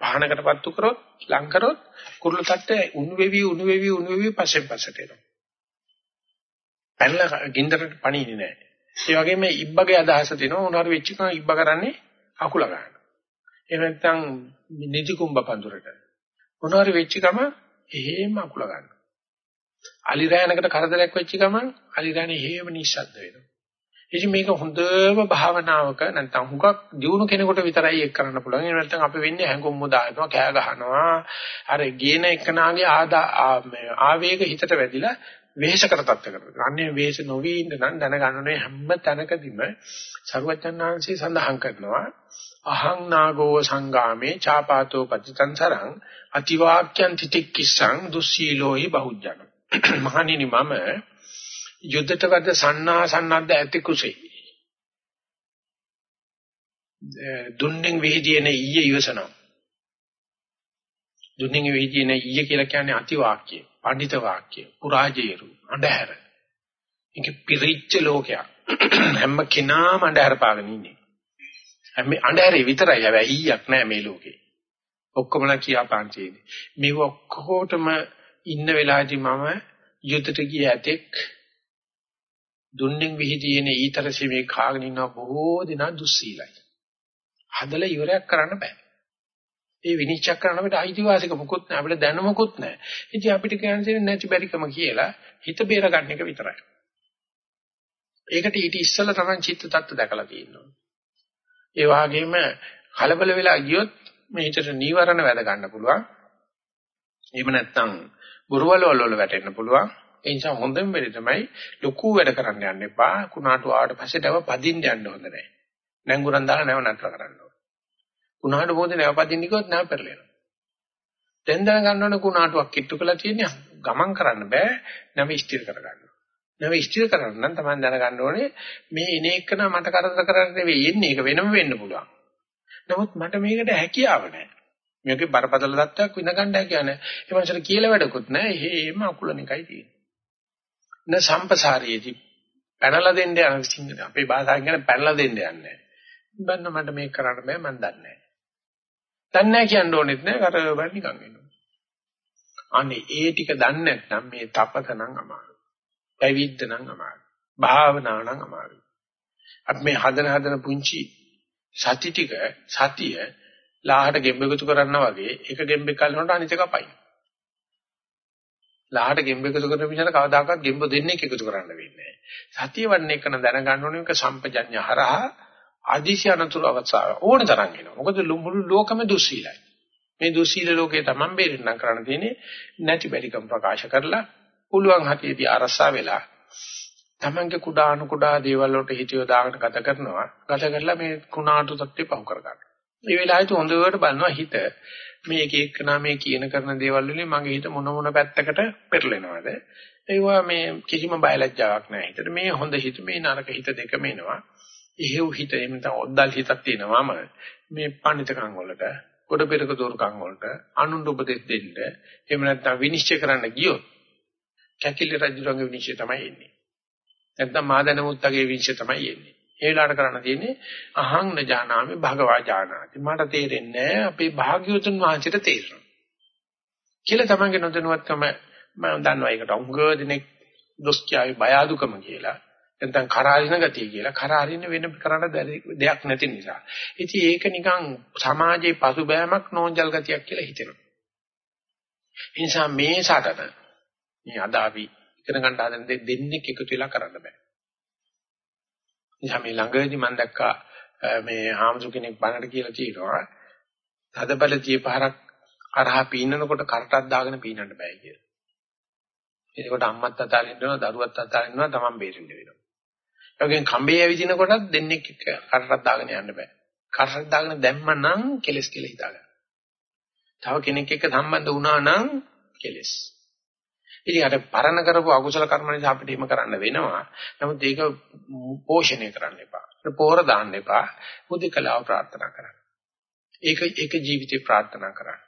[SPEAKER 1] පහනකට පත්තු කරොත් ලං කරොත් කුරුළු තට්ට උණු වෙවි උණු වෙවි උණු වෙවි පස්සෙන් පස්සට එනවා. පැනලා ගින්දරට පණින්නේ නැහැ. ඒ වගේම ඉබ්බගේ අදහස දෙනවා. උනාර වෙච්ච කෙනා ඉබ්බ කරන්නේ අකුල ගන්න. එහෙම නැත්නම් නිදි කුඹ පඳුරට මොනවාරි වෙච්ච ගම එහෙම අකුල ගන්න. අලි රෑනකට කරදරයක් වෙච්ච ගමන් අලි රෑනේ එහෙම නිශ්ශබ්ද වෙනවා. ඉතින් මේක හොඳම භාවනාවක නැත්නම් හුඟක් දියුණු කෙනෙකුට විතරයි ඒක කරන්න පුළුවන්. එහෙම නැත්නම් අපි වෙන්නේ හැඟුම් මුදානවා, කෑ ගහනවා. අර ගේන එකනාගේ ආවේග හිතට වැදිලා වෙහෙස කර තත්ත්වයකට. අන්නේ වෙහෙස නොවි ඉන්න නම් දැනගන්න හැම තැනකදීම සරුවචනාංශي සඳහන් කරනවා අහං නාගෝ සංගාමේ චාපාතෝ පතිතංසරං අතිවාක්‍යං තිතික්කිසං දුස්සීලෝහි බහුජන. <clears throat> මහණෙනි මම යුද්ධයට වද සන්නා සන්නද්ද ඇති කුසේ. දුන්නෙන් විහිදියන ඊයේ ඉවසනවා. දුන්නෙන් විහිදියන ඊයේ කියලා කියන්නේ අතිවාක්‍යය. පඬිත වාක්‍ය, පුරාජේරු, අඳුර. ඒක පිරිච්ච ලෝකයක්. <clears throat> හැම කෙනාම අඳුර පාගෙන ඉන්නේ. හැම අඳුරේ විතරයි හැබැයි ඊයක් නෑ මේ ලෝකේ. ඔක්කොමලා කියාපාන්තිනේ. මේ ඔක්කොටම ඉන්න වෙලාවදී මම යුද්ධට ගිය ඇතෙක් දුන්නෙන් විහිදියේන ඊතරසෙ මේ කාගෙන ඉන්න බොහෝ දෙනා දුස්සීලයි. හදලා ඉවරයක් කරන්න බෑ. ඒ විනිශ්චය කරන්න අපිට අයිතිවාසික මොකුත් නැහැ. අපිට දැනුමකුත් නැහැ. ඉතින් අපිට කියන්නේ නැති බැරිකම කියලා හිත බේර ගන්න එක විතරයි. ඒකට ඊට ඉස්සෙල්ලා තමයි චිත්ත tatt දැකලා තියෙනවා. ඒ වගේම කලබල වෙලා ගියොත් මේ හිතට නීවරණ වැද ගන්න පුළුවන්. එහෙම නැත්නම් බුරුවල වල වැටෙන්න පුළුවන්. ඒ නිසා හොඳම වෙලේ තමයි ලොකු වැඩ කරන්න යන්න එපා. කුණාටු ආවට පස්සේ තව පදින්න යන්න හොඳ නැහැ. නැංගුරන් දාලා නැව නතර කරන්න කුණාට මොකද නැවපදින්න කිව්වොත් නැව පෙරලෙනවා. දැන් දැනගන්න ඕනේ කුණාටුවක් කිට්ටු කළා තියෙන්නේ ගමන් කරන්න බෑ නැව ස්ථිර කරගන්න. නැව ස්ථිර කරන්න නම් තමයි දැනගන්න ඕනේ මේ එන එකන මට කරදර කරන්න නෙවෙයි එන්නේ ඒක වෙනම වෙන්න පුළුවන්. නමුත් මට මේකට හැකියාව නැහැ. මේකේ බරපතල தත්වයක් විඳගන්න හැකියාව නැහැ. ඒ මනසට කියලා වැඩකුත් නැහැ. එහෙම අකුලන එකයි තියෙන්නේ. න සම්පසාරියේදී පැනලා දෙන්න යන අපේ භාෂාවෙන් කියන පැනලා දෙන්න යන්නේ. බන්න මට මේක කරන්න බෑ මම දන්නේ නැහැ. දන්නේ නැහැ කියන්න ඕනෙත් නෑ කරබන් නිකන් එනවා. අනේ ඒ ටික දන්නේ නැත්නම් මේ තපත නම් අමාරුයි. පැවිද්ද නම් අමාරුයි. භාවනාව නම් අමාරුයි. අපි මේ හදන හදන පුංචි සති ටික සතිය ලාහට ගෙම්බෙකුතු කරනවා වගේ එක ගෙම්බෙක් කල්නොට අනිත් එක පයි. ලාහට ගෙම්බෙකුතු කරන මිනිහට කවදාකවත් ගෙම්බ දෙන්නෙක් එකතු කරන්න වෙන්නේ නැහැ. සතිය වන්නේ කරන දැනගන්න ඕනේ එක සම්පජඤ්ඤ හරහා අදිශි අනතුරු අවස්ථාව ඕන තරම් එනවා. මොකද මුළු ලෝකෙම දුස්සීලයි. මේ දුස්සීල ලෝකේ තමන් බේරෙන්න කරන්න තියෙන්නේ නැති බැරිකම් ප්‍රකාශ කරලා පුළුවන් හැටියට අරසා වෙලා තමන්ගේ කුඩා අනු කුඩා දේවල් වලට හිතියෝ දාගෙන ගත කරනවා. ගත කරලා මේ කුණාටු තත්ත්වේ පහු කර ගන්නවා. මේ වෙලාවට හොඳට බලනවා හිත මේ එක එකනා මේ කියන කරන දේවල් වලින් මගේ හිත මොන මොන පැත්තකට පෙරලෙනවද ඒවා මේ කිසිම බයලජ්ජාවක් නැහැ හිතට මේ හොඳ හිත මේ නරක හිත දෙකම එනවා එහෙව් හිත එහෙම නැත්නම් ඔද්දල් හිතක් තියෙනවාම මේ පණිතකම් වලට කොට පෙරක දෝරකම් වලට අනුන්ට උපදෙස් දෙන්න එහෙම නැත්නම් විනිශ්චය කරන්න ගියොත් කැකිලි රජුගේ විනිශ්චය තමයි එන්නේ. නැත්නම් මාදනමුත්තගේ විනිශ්චය තමයි එන්නේ. ඒ වෙලාවට කරන්න තියෙන්නේ අහං නජානාමි භගවා ජානාති. මට තේරෙන්නේ අපේ භාග්‍යවතුන් වහන්සේට තේරෙනවා. කියලා තමන්ගේ නොදැනුවත්කම මම දන්නවා ඒකට. උංග දිනෙක දොස් කියයි බය අදුකම කියලා. නැත්නම් කරාරින ගතිය කියලා. කරාරින වෙන කරන්න දෙයක් නැති නිසා. ඉතින් ඒක නිකන් සමාජයේ පසුබෑමක් නෝන්ජල් ගතියක් කියලා හිතෙනවා. ඒ නිසා මේ සටන මේ අද අපි ඉගෙන ගන්න හදන දෙන්නේ එකතු වෙලා කරන්න බෑ. නිසා මේ ළඟදී මම දැක්කා මේ හාමුදුර කෙනෙක් බණට කියලා තියෙනවා. තදබල tie පහරක් අරහා පීනනකොට කරටක් දාගෙන පීනන්න බෑ කියලා. එතකොට අම්මත් අතාරින්න වෙනවා දරුවත් අතාරින්න වෙනවා තමන් බේරෙන්න වෙනවා. ඒකෙන් කම්බේ ඇවිදින කොටත් දෙන්නේ කරටක් දාගෙන යන්න බෑ. කරටක් දාගෙන දැම්මනම් කෙලස් කියලා හිතාගන්න. තව කෙනෙක් එක්ක සම්බන්ධ වුණා නම් කෙලස්. ඉතින් අර පරණ කරපු අකුසල කර්ම නිසා අපිට එහෙම කරන්න වෙනවා. නමුත් ඒක පෝෂණය කරන්න එපා. පෝර දාන්න එපා. මුදිකලාව ප්‍රාර්ථනා කරන්න. ඒක ඒක ජීවිතේ ප්‍රාර්ථනා කරන්න.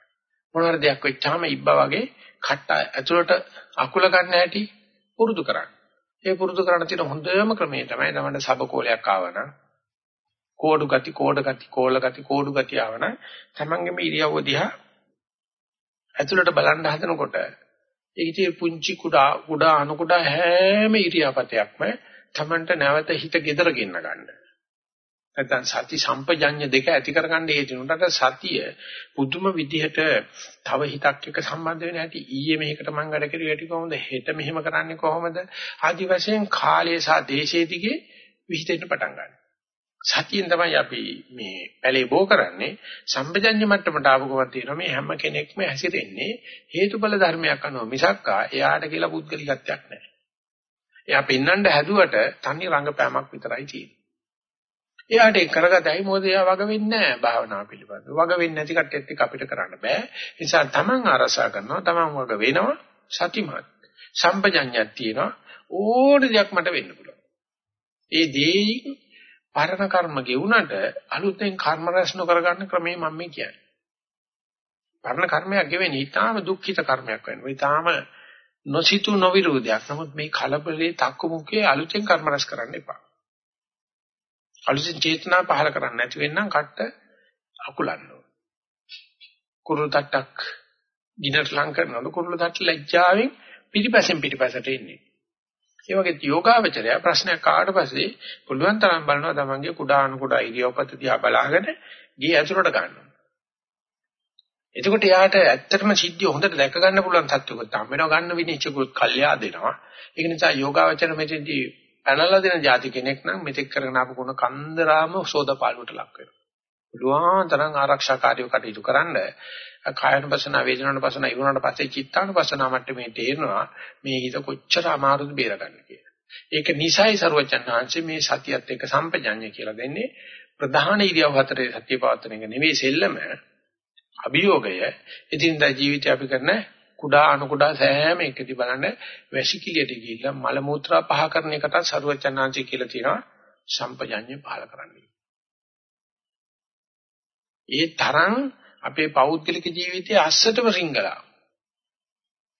[SPEAKER 1] මොනවාර දෙයක් වෙච්චාම ඉබ්බා වගේ කට්ට ඇතුළට අකුල ගන්න හැටි පුරුදු කරන්න. ඒ පුරුදු කරන්න තියෙන හොඳම ක්‍රමය තමයි තමයි සබකෝලයක් ආවනම් කෝඩු ගති කෝඩ ගති කෝල ගති කෝඩු ගති ආවනම් තමන්ගේම ඉරියව්ව දිහා ඇතුළට බලන්න හදනකොට ඒකේ පුංචි කුඩා කුඩා අණු කුඩා හැම ඉරියාපතයක්ම තමන්ට නැවත හිත gedara ගෙන්න ගන්න. නැත්නම් සති සම්පජඤ්ඤ දෙක ඇති කරගන්න හේතුනට සතිය පුදුම විදිහට තව හිතක් එක්ක සම්බන්ධ වෙන හැටි ඊයේ මේකට මම වැඩ කරුවේ ඇටි කොහොමද හෙට මෙහෙම කරන්නේ කොහොමද ආදි වශයෙන් කාලය සහ දේශයේ දිගේ විහිදෙන්න පටන් ගන්නවා. සතියෙන් තමයි අපි මේ පැලේ බෝ කරන්නේ සම්පජඤ්ඤ මට්ටමට ආවකවත් තියෙනවා මේ හැම කෙනෙක්ම හැසිරෙන්නේ හේතුඵල ධර්මයක් අනුව මිසක්කා එයාට කියලා පුද්ගලිකත්වයක් නැහැ. එයා පෙන්වන්න හැදුවට තනි රංගපෑමක් විතරයි තියෙන්නේ. එයාට ඒක කරගතයි මොකද එයා වග වෙන්නේ නැහැ භාවනාව පිළිබඳව. වග වෙන්නේ නැති කට්ටියත් එක්ක අපිට කරන්න බෑ. ඒ නිසා තමන් අරසා කරනවා තමන් වග වෙනවා සතිමත්. සම්පජඤ්ඤයක් තියෙනවා ඕන දෙයක් මට වෙන්න පුළුවන්. ඒ දේ පරණ කර්ම ගෙවුනට අලුතෙන් කර්ම රැස් නොකර ගන්න ක්‍රමේ මම මේ කියන්නේ. පරණ කර්මයක් ගෙවෙන්නේ ඊටාම දුක්ඛිත කර්මයක් වෙනවා. ඊටාම නොසිතු නොවිරෝධයක්. නමුත් මේ කලබලේ තක්කු මුකේ අලුතෙන් කර්ම රැස් කරන්න එපා. අලුතෙන් චේතනා පහල කරන්නේ නැති වෙන්නම් කට්ට අකුලන්න ඕන. කුරුළු තට්ටක් ගිනට ලං කරනකොට කුරුළු තට්ට ලැජ්ජාවෙන් පිටිපස්සෙන් පිටිපස්සට එන්නේ. ඒ වගේ යෝගාවචරය ප්‍රශ්නයක් ආවට පස්සේ පුළුවන් තරම් බලනවා තමන්ගේ කුඩා අණු කුඩා ඉරියව්පත දිහා බලාගෙන ගේ ඇතුළට ගන්නවා. එතකොට යාට ඇත්තටම සිද්ධිය හොඳට දැක ගන්න පුළුවන් තත්ත්වයකට හම් වෙනවා ගන්න විනිශ්චයකුත් කල්යා දෙනවා. ඒක නිසා යෝගාවචර මෙතෙන්දී පැනලා දෙන જાති කෙනෙක් නම් මෙතෙක් කරගෙන ආපු ගුණ කන්දරාම සෝදපාලුවට ලක් වෙනවා. පුළුවන් තරම් ආරක්ෂාකාරීව කටයුතු කරන්න කායනුපසන වේදනානුපසන ඉවුණාට පස්සේ චිත්තානුපසන මට්ටමේ තේරෙනවා මේ හිත කොච්චර අමාරුද බේරගන්න කියලා. ඒක නිසයි සරුවචන් වහන්සේ මේ සතියත් එක්ක සම්පජඤ්ඤය කියලා දෙන්නේ ප්‍රධාන ඉරියව් හතරේ සතිය පවත්වන එක නෙවෙයි සෙල්ලම අභියෝගය ඉදින්දා ජීවිතය අපි කරන කුඩා අනු කුඩා සෑම එකදී බලන්න වැසිකිළියට ගිහිල්ලා මල මූත්‍රා පහ කරන එකට සරුවචන් වහන්සේ කියලා තියෙනවා සම්පජඤ්ඤය පහල කරන්නේ. ඒ තරම් අපේ පෞද්ගලික ජීවිතයේ අස්සටම සිංගලා.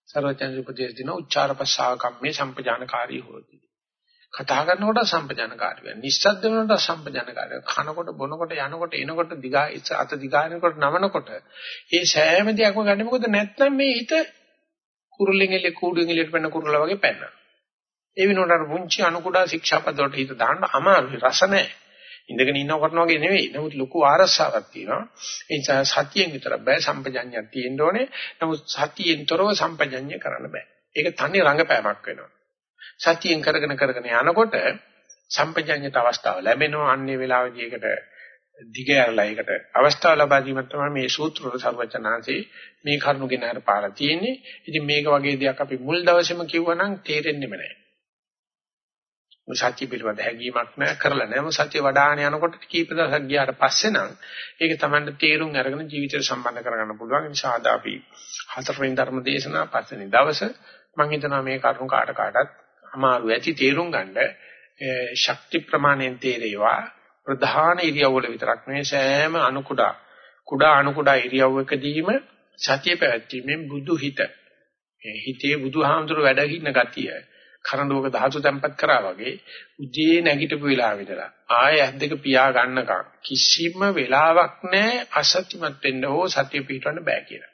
[SPEAKER 1] ਸਰවඥ උපදේශ දින උච්චාර පස්සාව කම්මේ සම්පජානකාරී හොති. කතා කරනකොට සම්පජානකාරී වෙනවා. නිස්සද්ද වෙනකොට සම්පජානකාරී වෙනවා. කනකොට බොනකොට යනකොට එනකොට දිගා අත දිගානකොට නමනකොට මේ සෑම දෙයක්ම ගන්න මොකද නැත්නම් මේ හිත කුරුල්ලෙන් එල්ලේ කූඩුවෙන් එල්ලේට පැන කුරුල්ලා වගේ පැනනවා. ඒ වෙනකොට අර පුංචි අනුකුඩා ශික්ෂාපද වලට හිත දාන්න අමාරුයි රස නැහැ. ඉඳගෙන ඉන්නව කරනවා වගේ නෙවෙයි. නමුත් ලොකු ආරස්සාවක් තියෙනවා. ඒ නිසා සතියෙන් විතර බෑ සම්පජඤ්ඤයක් තියෙන්න ඕනේ. නමුත් සතියෙන් තොරව සම්පජඤ්ඤය කරන්න බෑ. ඒක තනි රංගපෑමක් වෙනවා. සතියෙන් කරගෙන කරගෙන යනකොට සම්පජඤ්ඤයට අවස්ථාව ලැබෙනවා. අන්නේ වෙලාවේදී ඒකට දිගහැරලා ඒකට අවස්ථාව ලබා දීම තමයි මේ සූත්‍ර වල සර්වචනාංශේ මේ කරුණු ගෙන හර පාලා තියෙන්නේ. ඉතින් මේක වගේ දෙයක් අපි මුල් දවසේම කිව්වනම් තේරෙන්නේම නැහැ. සත්‍ය පිළිබඳ හැඟීමක් නැහැ කරලා නැහැ. මොකද සත්‍ය වඩාගෙන යනකොට කීප දවසක් ගියාට පස්සේ නම් ඒක තමයි තේරුම් අරගෙන ජීවිතයට සම්බන්ධ කරගන්න පුළුවන්. ඒ නිසා අද අපි හතරවෙනි ධර්ම දේශනාව පස්වෙනි දවසේ මම හිතනවා මේ කරුණු කාට කාටත් අමාරු ඇති තේරුම් ගන්න ශක්ති ප්‍රමාණයෙන් තේරේවා ප්‍රධාන ඉරියව්වල විතරක් නෙවෙයි සෑම අණු කුඩා කුඩා අණු කුඩා ඉරියව්වකදීම සතිය පැවැත්වීමෙන් බුදු හිත හිතේ බුදුහාමුදුර වැඩ ඉන්න ගතිය කරඬුවක ධාතු තැම්පත් කරා වගේ උදේ නැගිටපු වෙලාවෙ ඉඳලා ආය ඇස් දෙක පියා ගන්නකම් කිසිම වෙලාවක් නැහැ අසත්‍යමත් වෙන්න ඕ සතිය පිටවන්න බෑ කියලා.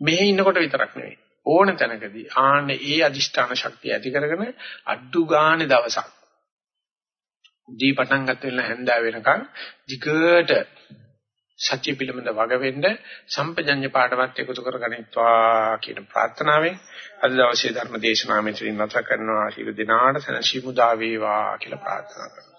[SPEAKER 1] මෙහි ඉන්නකොට විතරක් නෙවෙයි ඕන තැනකදී ආන්න ඒ අදිෂ්ඨාන ශක්තිය ඇති කරගෙන අඩු ගානේ දවසක් දී පටන් ගන්න වෙන හැන්දෑ වෙනකන් දිගට සත්‍ය පිළිබඳ වග වෙන්න සම්පජඤ්ඤ පාඩමත් එකතු කරගනිත්වා කියන ප්‍රාර්ථනාවෙන් අද දවසේ ධර්ම දේශනාව මෙතනින් නැවත කරනවා. ශිරු දිනාට සනසි මුදා වේවා කියලා ප්‍රාර්ථනා කරනවා.